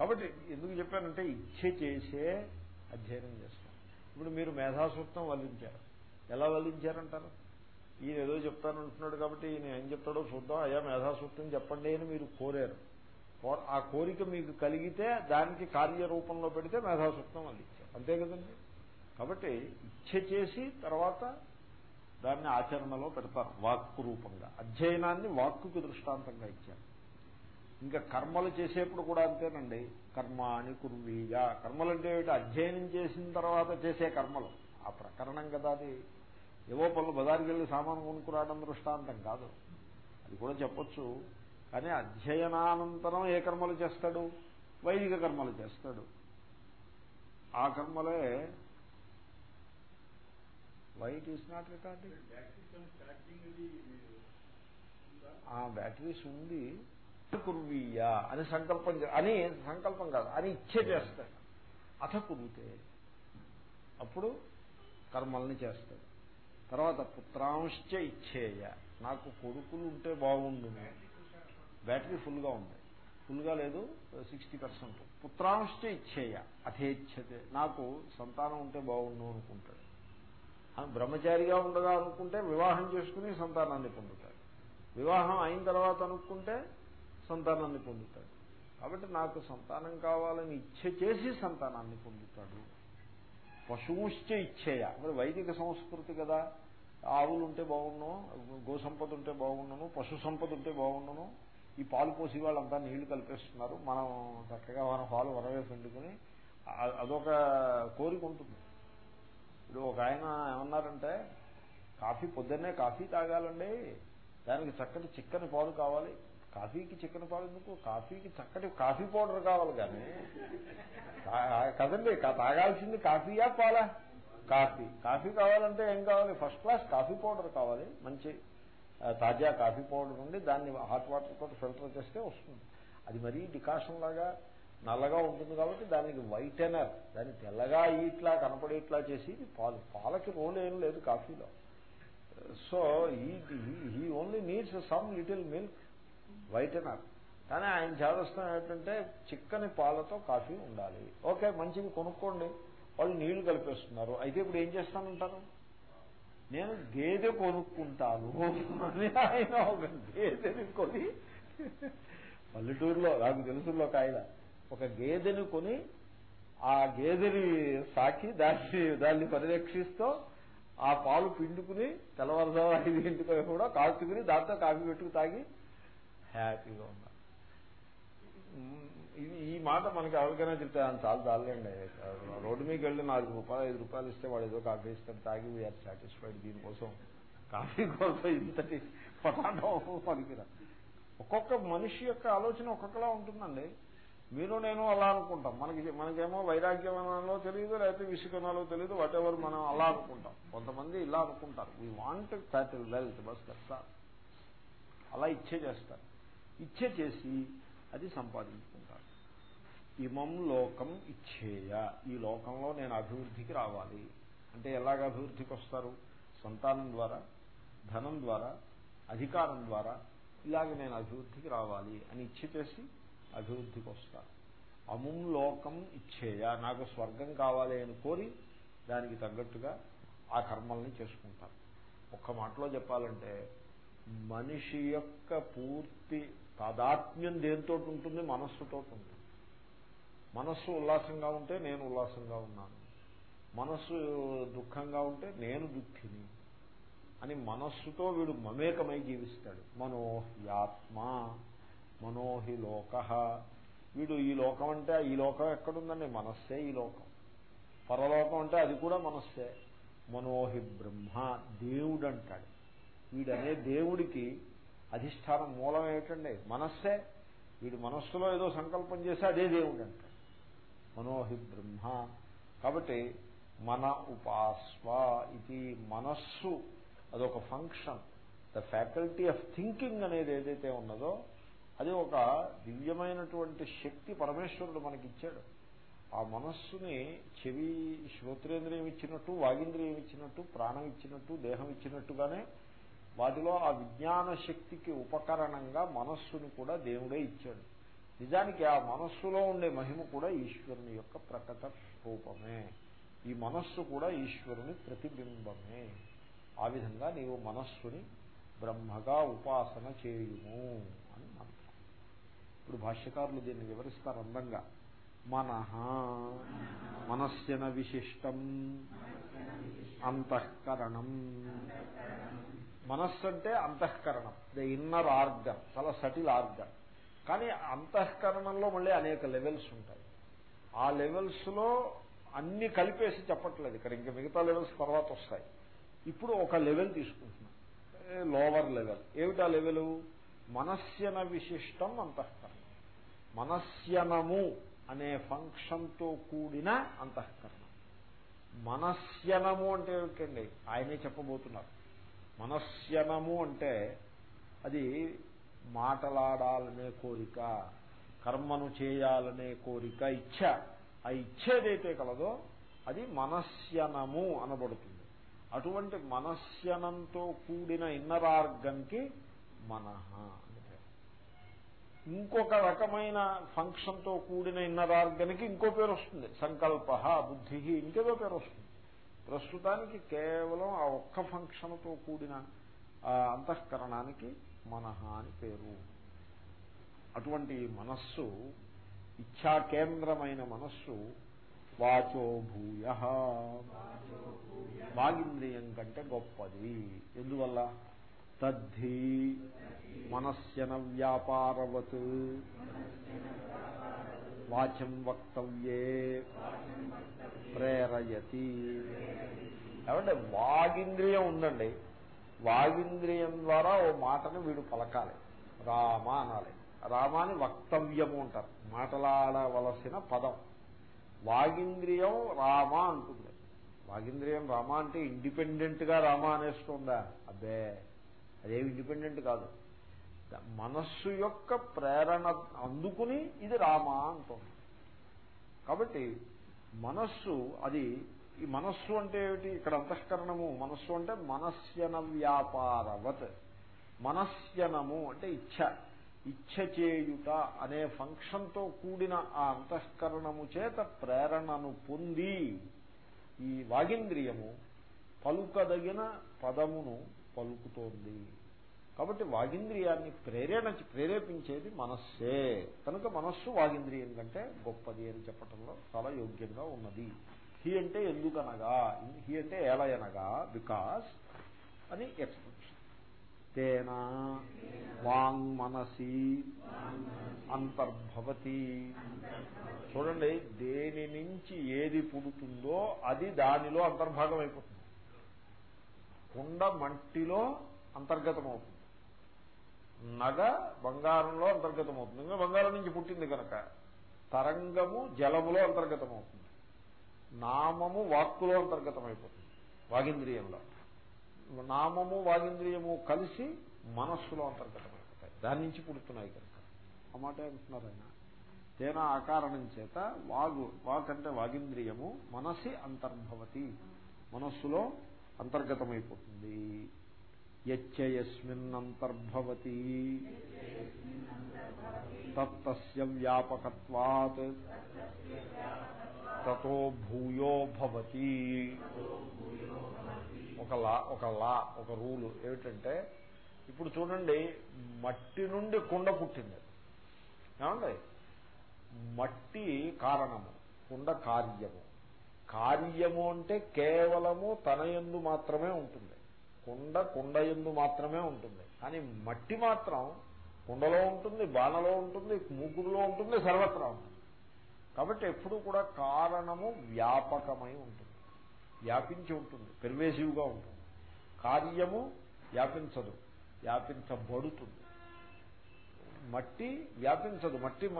కాబట్టి ఎందుకు చెప్పానంటే ఇచ్చ చేసే అధ్యయనం చేస్తాం. ఇప్పుడు మీరు మేధాసూక్తం వల్లించారు. ఎలా వల్లించారంటారు? ఈయన ఏదో చెప్తానంటున్నాడు కాబట్టి ఈయన ఏం చెప్తాడో చూద్దాం. అయ్యా మేధాసూక్తం చెప్పండి అని మీరు కోరారు. ఆ కోరిక మీకు కలిగితే దానికి కార్యరూపంలో పెడితే మేధాసూక్తం వల్లించారు. అంతే కదండి? కాబట్టి ఇచ్చ చేసి తర్వాత దాన్ని ఆచరణలో పెడతారు. వాక్కు రూపంగా. అధ్యయనాన్ని వాక్కుకి దృష్టాంతంగా ఇచ్చారు. ఇంకా కర్మలు చేసేప్పుడు కూడా అంతేనండి. కర్మ అని కుర్వీయ. కర్మలు అంటే అధ్యయనం చేసిన తర్వాత చేసే కర్మలు. ఆ ప్రకరణం కదా అది. ఏవో పనులు బజార్కి వెళ్ళి సామాను కొనుక్కురావడం దృష్టాంతం కాదు. అది కూడా చెప్పొచ్చు. కానీ అధ్యయనానంతరం ఏ కర్మలు చేస్తాడు? వైదిక కర్మలు చేస్తాడు. ఆ కర్మలే వైట్ ఈస్ నాట్ రికార్డింగ్ ఆ బ్యాటరీస్ ఉంది. కుర్వీయా అని సంకల్పం అని సంకల్పం కాదు అని ఇచ్చే చేస్తాడు. అథ కురుతే. అప్పుడు కర్మల్ని చేస్తాడు. తర్వాత పుత్రాంశ్చ ఇచ్చేయ నాకు కొడుకులు ఉంటే బాగుండు. బ్యాటరీ ఫుల్గా ఉంది. ఫుల్గా లేదు సిక్స్టీ పర్సెంట్. పుత్రాంశ్చ ఇచ్చేయ అథేచ్ఛతే. నాకు సంతానం ఉంటే బాగుండు అనుకుంటాడు. బ్రహ్మచారిగా ఉండగా అనుకుంటే వివాహం చేసుకుని సంతానాన్ని పొందుతాడు. వివాహం అయిన తర్వాత అనుకుంటే సంతానాన్ని పొందుతాడు. కాబట్టి నాకు సంతానం కావాలని ఇచ్చ చేసి సంతానాన్ని పొందుతాడు. పశువుశ్చ ఇచ్చేయ మరి వైదిక సంస్కృతి కదా. ఆవులు ఉంటే బాగుండు గో సంపద ఉంటే బాగుండును పశు సంపద ఉంటే బాగుండును. ఈ పాలు పోసి వాళ్ళంతా నీళ్ళు కలిపేస్తున్నారు. మనం చక్కగా మన పాలు వరవేసి వండుకుని అదొక కోరిక ఉంటుంది. ఇప్పుడు ఒక ఆయన ఏమన్నారంటే కాఫీ పొద్దున్నే కాఫీ తాగాలండి. దానికి చక్కటి చిక్కని పాలు కావాలి. కాఫీకి చికెన్ పాలు ఎందుకు? కాఫీకి చక్కటి కాఫీ పౌడర్ కావాలి కానీ. కదండి తాగాల్సింది కాఫీయా పాలా? కాఫీ. కాఫీ కావాలంటే ఏం కావాలి? ఫస్ట్ క్లాస్ కాఫీ పౌడర్ కావాలి. మంచి తాజా కాఫీ పౌడర్ ఉండి దాన్ని హాట్ వాటర్ తోటి ఫిల్టర్ చేస్తే వస్తుంది. అది మరీ డికాషన్ లాగా నల్లగా ఉంటుంది కాబట్టి దానికి వైటెనర్ దాన్ని తెల్లగా ఇట్లా కనపడేట్లా చేసి పాలు. పాలకి రోల్ ఏం లేదు కాఫీలో. So he only needs some little milk whitener కానీ ఆయన చేదస్తం ఏంటంటే చిక్కని పాలతో కాఫీ ఉండాలి. ఓకే మంచిది కొనుక్కోండి. వాళ్ళు నీళ్ళు కలిపేస్తున్నారు. అయితే ఇప్పుడు ఏం చేస్తానంటారు? నేను గేదె కొనుక్కుంటాను అని ఆయన ఒక గేదెని కొని పల్లెటూరులో నాకు తెలుసులో కాయన ఒక గేదెని కొని ఆ గేదెని సాకి దాన్ని దాన్ని పరిరక్షిస్తూ ఆ పాలు పిండుకుని తెల్లవారుజాము ఐదింటికి కూడా కాల్చుకుని దాంతో కాఫీ పెట్టుకు తాగి హ్యాపీగా ఉన్నా. ఈ మాట మనకి ఎవరికైనా చెప్తే ఆయన చాలా చాలండి రోడ్డు మీకు వెళ్ళి నాలుగు రూపాయలు ఐదు రూపాయలు ఇస్తే వాడు ఏదో కాఫీ ఇస్తాడు తాగి వీఆర్ సాటిస్ఫైడ్ దీనికోసం. కాఫీ కోసం ఇంతటి పటాటం పనికిరా ఒక్కొక్క మనిషి యొక్క ఆలోచన ఒక్కొక్కలా ఉంటుందండి. మీరు నేను అలా అనుకుంటాం. మనకి మనకేమో వైరాగ్యం అనాలో తెలియదు లేకపోతే విసుకనాలో తెలియదు వాట్ ఎవర్ మనం అలా అనుకుంటాం. కొంతమంది ఇలా అనుకుంటారు. వీ వాంట్ ప్యాటిల్ వెల్త్ బస్ దట్స్ అలా ఇచ్చే చేస్తారు ఇచ్చే చేసి అది సంపాదించుకుంటాను ఇమం లోకం ఇచ్చేయ ఈ లోకంలో నేను అభివృద్ధికి రావాలి. అంటే ఎలాగ అభివృద్ధికి వస్తారు? సంతానం ద్వారా ధనం ద్వారా అధికారం ద్వారా ఇలాగ నేను అభివృద్ధికి రావాలి అని ఇచ్చ చేసి అభివృద్ధికి వస్తాను. అముం లోకం ఇచ్చేయ నాకు స్వర్గం కావాలి అని కోరి దానికి తగ్గట్టుగా ఆ కర్మల్ని చేసుకుంటాను. ఒక్క మాటలో చెప్పాలంటే మనిషి యొక్క పూర్తి తాదాత్మ్యం దేంతో ఉంటుంది మనస్సుతో ఉంటుంది మనస్సు ఉల్లాసంగా ఉంటే నేను ఉల్లాసంగా ఉన్నాను. మనస్సు దుఃఖంగా ఉంటే నేను దుఃఖిని అని మనస్సుతో వీడు మమేకమై జీవిస్తాడు. మనోహ్యాత్మ మనోహి లోక. వీడు ఈ లోకం అంటే ఈ లోకం ఎక్కడుందండి? మనస్సే ఈ లోకం. పరలోకం అంటే అది కూడా మనస్సే. మనోహి బ్రహ్మ దేవుడు అంటాడు వీడనే దేవుడికి అధిష్టానం మూలం ఏమిటండి? మనస్సే. వీడు మనస్సులో ఏదో సంకల్పం చేస్తే అదే దేవుడు అంటాడు. మనోహి బ్రహ్మ. కాబట్టి మన ఉపాస్వ ఇది మనస్సు. అదొక function. The faculty of thinking అనేది ఏదైతే ఉన్నదో అది ఒక దివ్యమైనటువంటి శక్తి పరమేశ్వరుడు మనకిచ్చాడు. ఆ మనస్సుని చెవి శ్రోత్రేంద్రియం ఇచ్చినట్టు వాగింద్రియం ఇచ్చినట్టు ప్రాణం ఇచ్చినట్టు దేహం ఇచ్చినట్టుగానే వాటిలో ఆ విజ్ఞాన శక్తికి ఉపకరణంగా మనస్సుని కూడా దేవుడే ఇచ్చాడు. నిజానికి ఆ మనస్సులో ఉండే మహిమ కూడా ఈశ్వరుని యొక్క ప్రకట రూపమే. ఈ మనస్సు కూడా ఈశ్వరుని ప్రతిబింబమే. ఆ విధంగా నీవు మనస్సుని బ్రహ్మగా ఉపాసన చేయుము అని మంత్రం ఇప్పుడు భాష్యకారులు దీన్ని వివరిస్తారు అందంగా. మనహ మనస్సున విశిష్టం అంతఃకరణం. మనస్సు అంటే అంతఃకరణం. The inner organ. చాలా సటిల్ ఆర్గన్. కానీ అంతఃకరణంలో మళ్ళీ అనేక లెవెల్స్ ఉంటాయి. ఆ లెవెల్స్లో అన్ని కలిపేసి చెప్పట్లేదు. ఇక్కడ ఇంకా మిగతా లెవెల్స్ తర్వాత వస్తాయి. ఇప్పుడు ఒక లెవెల్ తీసుకుంటున్నాం. Lower level. ఏమిటా లెవెల్? మనస్యన విశిష్టం అంతఃకరణం. మనస్యనము అనే ఫంక్షన్తో కూడిన అంతఃకరణం. మనస్యనము అంటే ఏమిటండి? ఆయనే చెప్పబోతున్నారు. మనస్యనము అంటే అది మాటలాడాలనే కోరిక కర్మను చేయాలనే కోరిక ఇచ్ఛ. ఆ ఇచ్ఛ ఏదైతే కలదో అది మనస్యనము అనబడుతుంది. అటువంటి మనస్యనంతో కూడిన ఇన్నర్ ఆర్గన్కి మనహ ఇంకొక రకమైన ఫంక్షన్తో కూడిన ఇన్నర్ ఆర్గన్కి ఇంకో పేరు వస్తుంది. సంకల్ప బుద్ధి ఇంకేదో పేరు వస్తుంది. ప్రస్తుతానికి కేవలం ఆ ఒక్క ఫంక్షన్తో కూడిన అంతఃకరణానికి మనహ అని పేరు. అటువంటి మనస్సు ఇచ్ఛాకేంద్రమైన మనస్సు వాచో భూయ. వాగింద్రియం కంటే గొప్పది. ఎందువల్ల? తద్ధి మనస్యన వ్యాపారవత్. వాచం వక్తవ్యే. ప్రేరయతి. ఏమంటే వాగింద్రియం ఉందండి. వాగింద్రియం ద్వారా ఓ మాటను వీడు పలకాలి. రామ అనాలి. రామాని వక్తవ్యము అంటారు. మాటలాడవలసిన పదం. వాగింద్రియం రామ అంటుంది. వాగింద్రియం రామ అంటే ఇండిపెండెంట్గా రామ అనేస్తుందా? అబ్బే అదేమి ఇండిపెండెంట్ కాదు. మనస్సు యొక్క ప్రేరణ అందుకుని ఇది రామ అంటుంది. కాబట్టి మనస్సు అది ఈ మనస్సు అంటే ఏమిటి? ఇక్కడ అంతఃకరణము. మనస్సు అంటే మనస్యన వ్యాపారవత్. మనస్యనము అంటే ఇచ్ఛ. ఇచ్ఛ చేయుట అనే ఫంక్షన్తో కూడిన ఆ అంతఃకరణము చేత ప్రేరణను పొంది ఈ వాగింద్రియము పలుకదగిన పదమును పలుకుతోంది. కాబట్టి వాగింద్రియాన్ని ప్రేరేణ ప్రేరేపించేది మనస్సే. కనుక మనస్సు వాగింద్రియం కంటే గొప్పది అని చెప్పటంలో చాలా యోగ్యంగా ఉన్నది. హీ అంటే ఎందుకనగా? హీ అంటే ఏలయనగా బికాస్ అని ఎక్స్ప్రెషన్. తేన? వాంగ్ మనసి అంతర్భవతి. చూడండి దేని నుంచి ఏది పుడుతుందో అది దానిలో అంతర్భాగం అయిపోతుంది. కుండ మట్టిలో అంతర్గతమవుతుంది. నగ బంగారంలో అంతర్గతమవుతుంది. ఇంకా బంగారం నుంచి పుట్టింది కనుక తరంగము జలములో అంతర్గతమవుతుంది. నామము వాక్కులో అంతర్గతమైపోతుంది. వాగింద్రియంలో. నామము వాగింద్రియము కలిసి మనస్సులో అంతర్గతమైపోతాయి. దాని నుంచి పుడుతున్నాయి కనుక. ఆ మాట అంటున్నారు ఆయన? తేనా ఆకారణం చేత వాగు వాక్ అంటే వాగింద్రియము మనసి అంతర్భవతి. మనస్సులో అంతర్గతమైపోతుంది. యస్మిన్నంతర్భవతి తత్త వ్యాపకత్వాత్. తతో భూయో భవతి. ఒక లా ఒక లా ఒక రూలు. ఏమిటంటే ఇప్పుడు చూడండి మట్టి నుండి కుండ పుట్టింది. ఏమండి? మట్టి కారణము కుండ కార్యము. కార్యము అంటే కేవలము తన ఎందు మాత్రమే ఉంటుంది. కుండ కుండ ఎందు మాత్రమే ఉంటుంది. కానీ మట్టి మాత్రం కుండలో ఉంటుంది బాణలో ఉంటుంది మూకుడులో ఉంటుంది సర్వత్రా ఉంటుంది. కాబట్టి ఎప్పుడూ కూడా కారణము వ్యాపకమై ఉంటుంది. వ్యాపించి ఉంటుంది పెర్వేసివ్గా ఉంటుంది. కార్యము వ్యాపించదు వ్యాపించబడుతుంది. మట్టి వ్యాపించదు మట్టి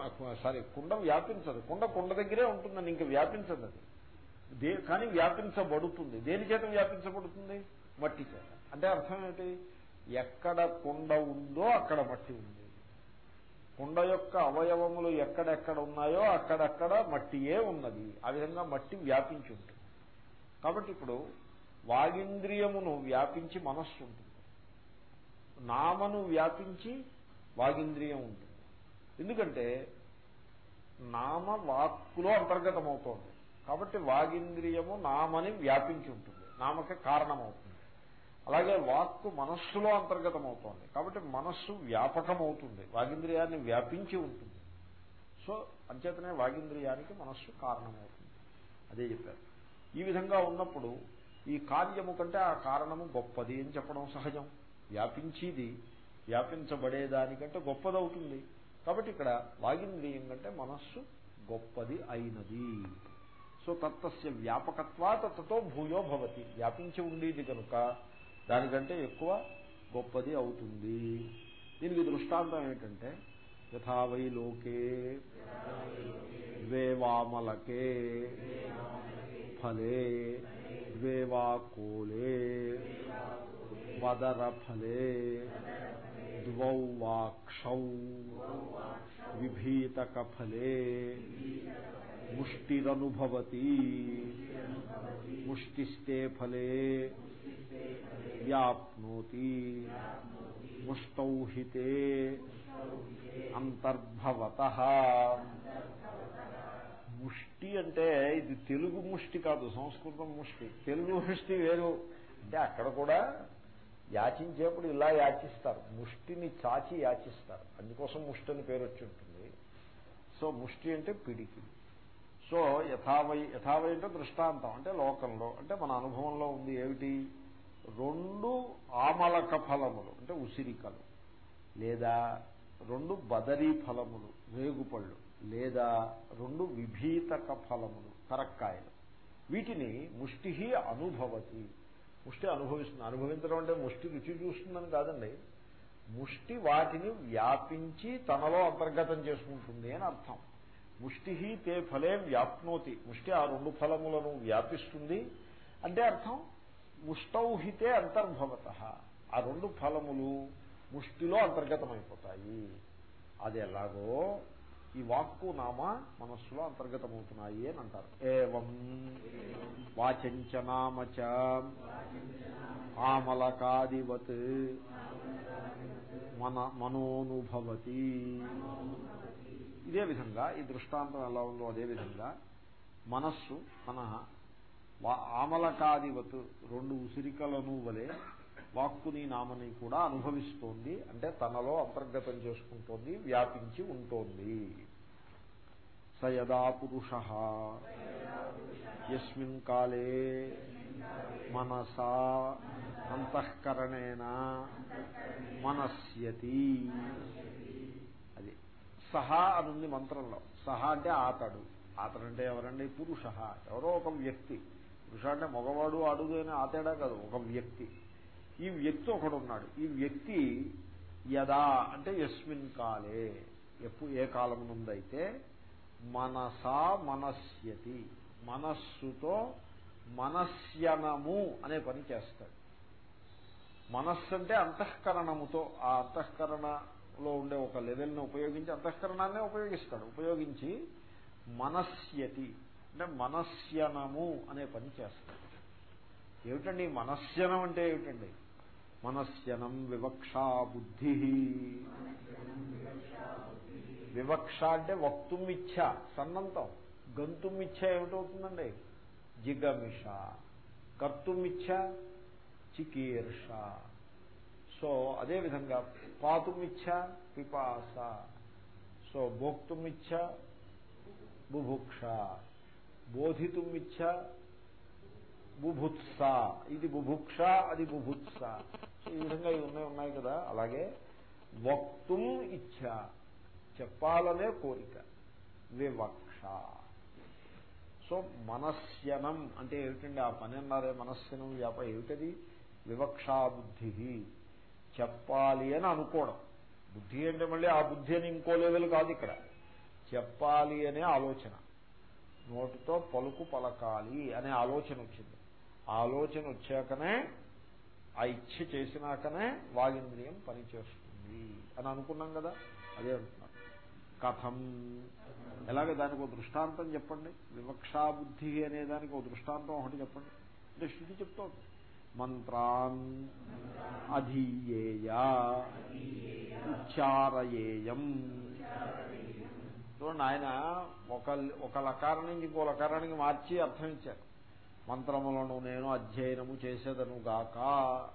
సారీ కుండ వ్యాపించదు. కుండ కుండ దగ్గరే ఉంటుందని ఇంకా వ్యాపించదు అది. కానీ వ్యాపించబడుతుంది. దేని చేత వ్యాపించబడుతుంది? మట్టి చేత. అంటే అర్థం ఏమిటి? ఎక్కడ కుండ ఉందో అక్కడ మట్టి ఉంది. కుండ యొక్క అవయవములు ఎక్కడెక్కడ ఉన్నాయో అక్కడక్కడ మట్టియే ఉన్నది. ఆ విధంగా మట్టి వ్యాపించి ఉంటుంది. కాబట్టి ఇప్పుడు వాగింద్రియమును వ్యాపించి మనస్సు ఉంటుంది. నామను వ్యాపించి వాగింద్రియం ఉంటుంది. ఎందుకంటే నామ వాక్కులో అంతర్గతమవుతోంది. కాబట్టి వాగింద్రియము నామని వ్యాపించి ఉంటుంది. నామకే కారణమవుతుంది. అలాగే వాక్కు మనస్సులో అంతర్గతమవుతోంది. కాబట్టి మనస్సు వ్యాపకమవుతుంది. వాగింద్రియాన్ని వ్యాపించి ఉంటుంది. సో అంచేతనే వాగింద్రియానికి మనస్సు కారణమవుతుంది. అదే చెప్పారు. ఈ విధంగా ఉన్నప్పుడు ఈ కార్యము కంటే ఆ కారణము గొప్పది అని చెప్పడం సహజం. వ్యాపించేది వ్యాపించబడేదానికంటే గొప్పదవుతుంది. కాబట్టి ఇక్కడ వాగింద్రియం కంటే మనస్సు గొప్పది అయినది. సో తత్తస్య వ్యాపకత్వా తత్తో భూయో భవతి. వ్యాపించి ఉండేది కనుక దానికంటే ఎక్కువ గొప్పది అవుతుంది. దీనికి దృష్టాంతం ఏంటంటే యథావై లోకే ద్వేవామలకే ఫలే ద్వే వదరఫలే కోలే వదర ఫలే ద్వౌ వాక్షౌ విభీతక ఫలే ముష్టిరనుభవతి. ముష్టిస్తే ఫలే వ్యాప్నోతి. ముష్టౌహితే అంతర్భవత. ముష్టి అంటే ఇది తెలుగు ముష్టి కాదు సంస్కృతం ముష్టి. తెలుగు ముష్టి వేరు. అంటే అక్కడ కూడా యాచించేప్పుడు ఇలా యాచిస్తారు. ముష్టిని చాచి యాచిస్తారు. అందుకోసం ముష్టి అని పేరు వచ్చి ఉంటుంది సో ముష్టి అంటే పిడికి సో యథావై యథావై అంటే దృష్టాంతం అంటే లోకంలో. అంటే మన అనుభవంలో ఉంది ఏమిటి? రెండు ఆమలక ఫలములు అంటే ఉసిరికలు లేదా రెండు బదరీ ఫలములు రేగుపళ్ళు లేదా రెండు విభీతక ఫలములు కరక్కాయలు. వీటిని ముష్టి అనుభవతి. ముష్టి అనుభవిస్తుంది. అనుభవించడం అంటే ముష్టి రుచి చూస్తుందని కాదండి. ముష్టి వాటిని వ్యాపించి తనలో అంతర్గతం చేసుకుంటుంది అని అర్థం. ముష్టి తే ఫలే వ్యాప్నోతి. ముష్టి ఆ రెండు ఫలములను వ్యాపిస్తుంది. అంటే అర్థం? ముష్టౌహితే అంతర్భవత. ఆ రెండు ఫలములు ముష్టిలో అంతర్గతమైపోతాయి. అది ఎలాగో ఈ వాక్కు నామ మనస్సులో అంతర్గతమవుతున్నాయి అని అంటారు. ఏవం వాచంచనామచ ఆమలకాదివత్ మన మనోనుభవతి. ఇదే విధంగా ఈ దృష్టాంతం ఎలా ఉందో అదే విధంగా మనస్సు మన ఆమలకాదివత్ రెండు ఉసిరికలను వలె వాక్కుని నామని కూడా అనుభవిస్తోంది. అంటే తనలో అంతర్గతం చేసుకుంటోంది వ్యాపించి ఉంటోంది. సయదా పురుష. ఎస్మిన్ కాలే. మనసా అంతఃకరణేన మనస్యతి. అది సహా అని ఉంది మంత్రంలో. సహా అంటే ఆతడు. ఆతడంటే ఎవరండి? పురుష. ఎవరో ఒక వ్యక్తి. పురుష అంటే మగవాడు అడుగు అని ఆతేడా కాదు. ఒక వ్యక్తి. ఈ వ్యక్తి ఒకడు ఉన్నాడు. ఈ వ్యక్తి యదా అంటే యస్మిన్ కాలే. ఎప్పుడు ఏ కాలం నుండైతే మనసా మనస్యతి. మనస్సుతో మనస్యనము అనే పని చేస్తాడు. మనస్సు అంటే అంతఃకరణముతో ఆ అంతఃకరణలో ఉండే ఒక లెవెల్ని ఉపయోగించి అంతఃకరణాన్నే ఉపయోగిస్తాడు. ఉపయోగించి మనస్యతి అంటే మనస్యనము అనే పని చేస్తాడు. ఏమిటండి? మనస్యనం అంటే ఏమిటండి? మనస్యనం వివక్షా బుద్ధి. వివక్ష అంటే వక్తుమిచ్చ సన్నంతం. గంతుమిచ్చ ఏమిటవుతుందండి? జిగమిష కర్తుమిచ్చ చికీర్ష సో అదేవిధంగా పాతుమిచ్చ పిపాస సో భోక్తుమిచ్చ బుభుక్ష బోధితుమిచ్చ బుభుత్స ఇది బుభుక్ష అది బుభుత్స సో ఈ విధంగా ఇవి ఉన్నాయి ఉన్నాయి కదా? అలాగే వక్తుం ఇచ్చ। చెప్పాలనే కోరిక. వివక్ష। సో మనస్యనం అంటే ఏమిటండి? ఆ పని అన్నారే మనస్యనం వ్యాప ఏమిటది? వివక్షాబుద్ధి చెప్పాలి అని అనుకోవడం. బుద్ధి అంటే మళ్ళీ ఆ బుద్ధి అని ఇంకో లెవెల్ కాదు ఇక్కడ. చెప్పాలి అనే ఆలోచన. నోటితో పలుకు పలకాలి అనే ఆలోచన వచ్చింది. ఆలోచన వచ్చాకనే ఆ ఇచ్ఛ చేసినాకనే వాగింద్రియం పనిచేస్తుంది అని అనుకున్నాం కదా? అదే అంటున్నాను కథం. ఎలాగ దానికి ఒక దృష్టాంతం చెప్పండి. వివక్షాబుద్ధి అనే దానికి ఒక దృష్టాంతం ఒకటి చెప్పండి. అంటే శృతి చెప్తోంది. మంత్రాన్ అధీయేయ ఉచ్చారయేయం. చూడండి ఆయన ఒక ఒక లకారం నుంచి ఇంకో లకారానికి మార్చి అర్థం ఇచ్చారు. మంత్రములను నేను అధ్యయనము చేసేదను గాక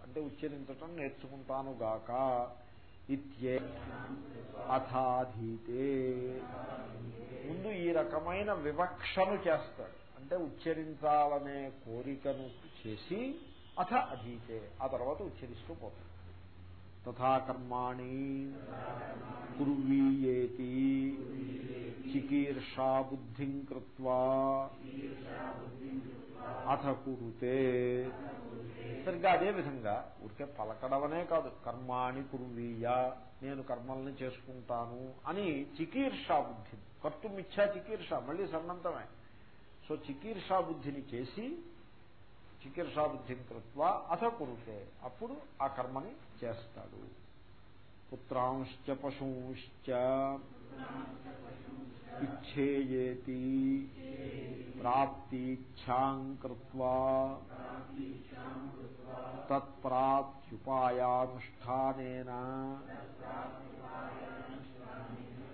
అంటే ఉచ్చరించటం నేర్చుకుంటాను గాక ఇత్యే అథాధీతే. ముందు ఈ రకమైన వివక్షను చేస్తాడు. అంటే ఉచ్చరించాలనే కోరికను చేసి అథ అధీతే. ఆ తర్వాత ఉచ్చరిస్తూ పోతాడు. తథా కర్మాణి కుర్వీయేతి చికీర్షా బుద్ధిం కృత్వా అథ కురుతే సరిగ్గా అదే విధంగా ఊరికే పలకడమనే కాదు. కర్మాణి కుర్వీయ నేను కర్మల్ని చేసుకుంటాను అని చికీర్షా బుద్ధి కర్తుమిచ్చా చికీర్ష మళ్ళీ సన్నంతమే సో చికీర్షా బుద్ధిని చేసి చికీర్షా బుద్ధిని కృత్వ అథ కురుతే. అప్పుడు ఆ కర్మని చేస్తాడు. పుత్రాంశ్చ పశుంశ్చ ఇచ్చేయేతి ప్రాప్తిచ్ఛాం కృత్వా తత్ప్రాప్త్యుపాయానుష్ఠానేన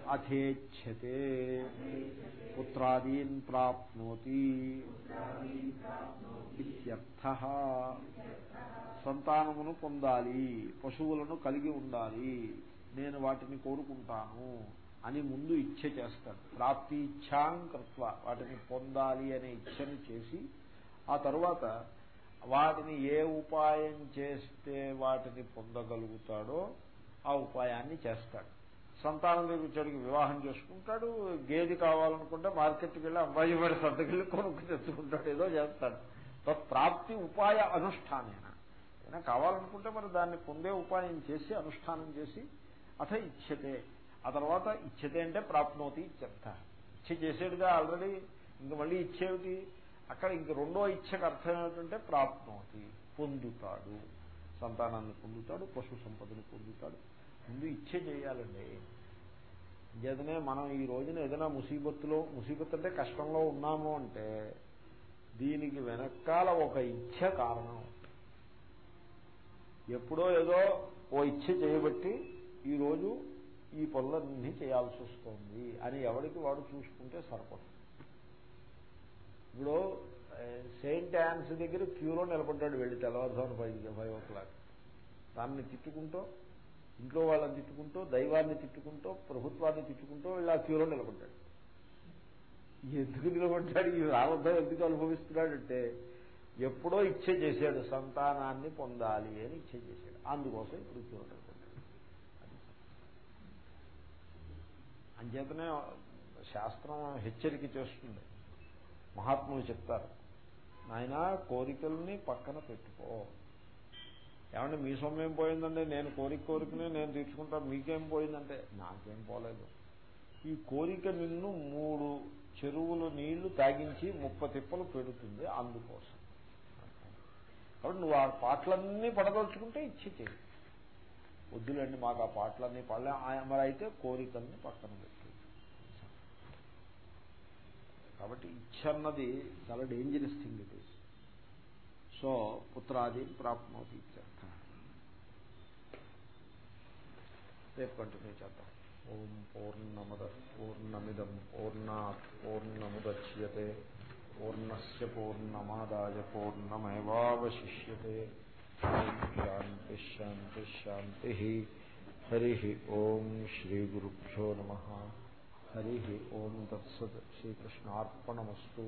అథేచ్ఛతే పుత్రాదీన్ ప్రాప్నోతి ఇత్యర్థ సంతానమును పొందాలి పశువులను కలిగి ఉండాలి నేను వాటిని కోరుకుంటాను అని ముందు ఇచ్చ చేస్తాడు. ప్రాప్తి ఇచ్ఛాం కృత్వ వాటిని పొందాలి అనే ఇచ్చను చేసి ఆ తరువాత వాటిని ఏ ఉపాయం చేస్తే వాటిని పొందగలుగుతాడో ఆ ఉపాయాన్ని చేస్తాడు. సంతానం దగ్గర వివాహం చేసుకుంటాడు గేది కావాలనుకుంటే మార్కెట్కి వెళ్ళి అబ్బాయి వాడి సర్దకెళ్ళి కొనుక్కు తెచ్చుకుంటాడు ఏదో చేస్తాడు. ప్రాప్తి ఉపాయ అనుష్ఠానేన. ఏదైనా కావాలనుకుంటే మరి దాన్ని పొందే ఉపాయం చేసి అనుష్ఠానం చేసి అథ ఇచ్చతే ఆ తర్వాత ఇచ్చతే అంటే ప్రాప్నోతి ఇచ్చంత ఇచ్చ చేసేడుగా ఆల్రెడీ ఇంక మళ్ళీ ఇచ్చేమిటి అక్కడ ఇంక రెండో ఇచ్చకు అర్థం ఏమిటంటే ప్రాప్నోతి పొందుతాడు. సంతానాన్ని పొందుతాడు పశు సంపదను పొందుతాడు. ముందు ఇచ్చే చేయాలండి. జదనే మనం ఈ రోజున ఏదైనా ముసీబత్తులో ముసీబత్ అంటే కష్టంలో ఉన్నాము అంటే దీనికి వెనకాల ఒక ఇచ్చ కారణం ఎప్పుడో ఏదో ఓ ఇచ్చ చేయబట్టి ఈరోజు ఈ పనులన్నీ చేయాల్సి వస్తుంది అని ఎవరికి వాడు చూసుకుంటే సరిపడు ఇప్పుడు సెయింట్ యాన్స్ దగ్గర క్యూలో నిలబడ్డాడు వెళ్ళి తెల్లవారుజామున ఫైవ్ ఫైవ్ ఓ క్లాక్. దాన్ని తిట్టుకుంటూ ఇంట్లో వాళ్ళని తిట్టుకుంటూ దైవాన్ని తిట్టుకుంటూ ప్రభుత్వాన్ని తిట్టుకుంటూ వీళ్ళు ఆ క్యూలో నిలబడ్డాడు. ఎందుకు నిలబడ్డాడు? ఈ రాబద్ధం ఎందుకు అనుభవిస్తున్నాడంటే ఎప్పుడో ఇచ్చే చేశాడు సంతానాన్ని పొందాలి అని ఇచ్చే చేశాడు. అందుకోసం ఇప్పుడు ఉద్యోగం అంచేతనే శాస్త్రం హెచ్చరిక చేస్తుంది. మహాత్ములు చెప్తారు నాయన కోరికల్ని పక్కన పెట్టుకో. ఏమంటే మీ సొమ్మేం పోయిందంటే నేను కోరిక కోరికనే నేను తీర్చుకుంటా మీకేం పోయిందంటే నాకేం పోలేదు. ఈ కోరిక నిన్ను మూడు చెరువులు నీళ్ళు తాగించి ముప్ప తిప్పలు పెడుతుంది అందుకోసం. కాబట్టి నువ్వు ఆ పాటలన్నీ పడదలుచుకుంటే ఇచ్చి చేయి. వద్దులేండి మాకు ఆ పాటలన్నీ పడలే. మరి అయితే కోరికల్ని పక్కన పెట్టు. కాబట్టి ఇచ్చ అన్నది చాలా dangerous thing it is so పుత్రాది ప్రాప్నోతి ఇత్యర్థ రేపు కంటిన్యూ చేద్దాం ఓం పూర్ణమద పూర్ణమిదం పూర్ణా పూర్ణముద్యతే పూర్ణస్ పూర్ణమాదాయ పూర్ణమేవాశిష్యే శాంతి శాంతి శాంతి హరి ఓం శ్రీగురుభ్యో నమ హరి ఓం తత్సత్ శ్రీకృష్ణార్పణమస్తు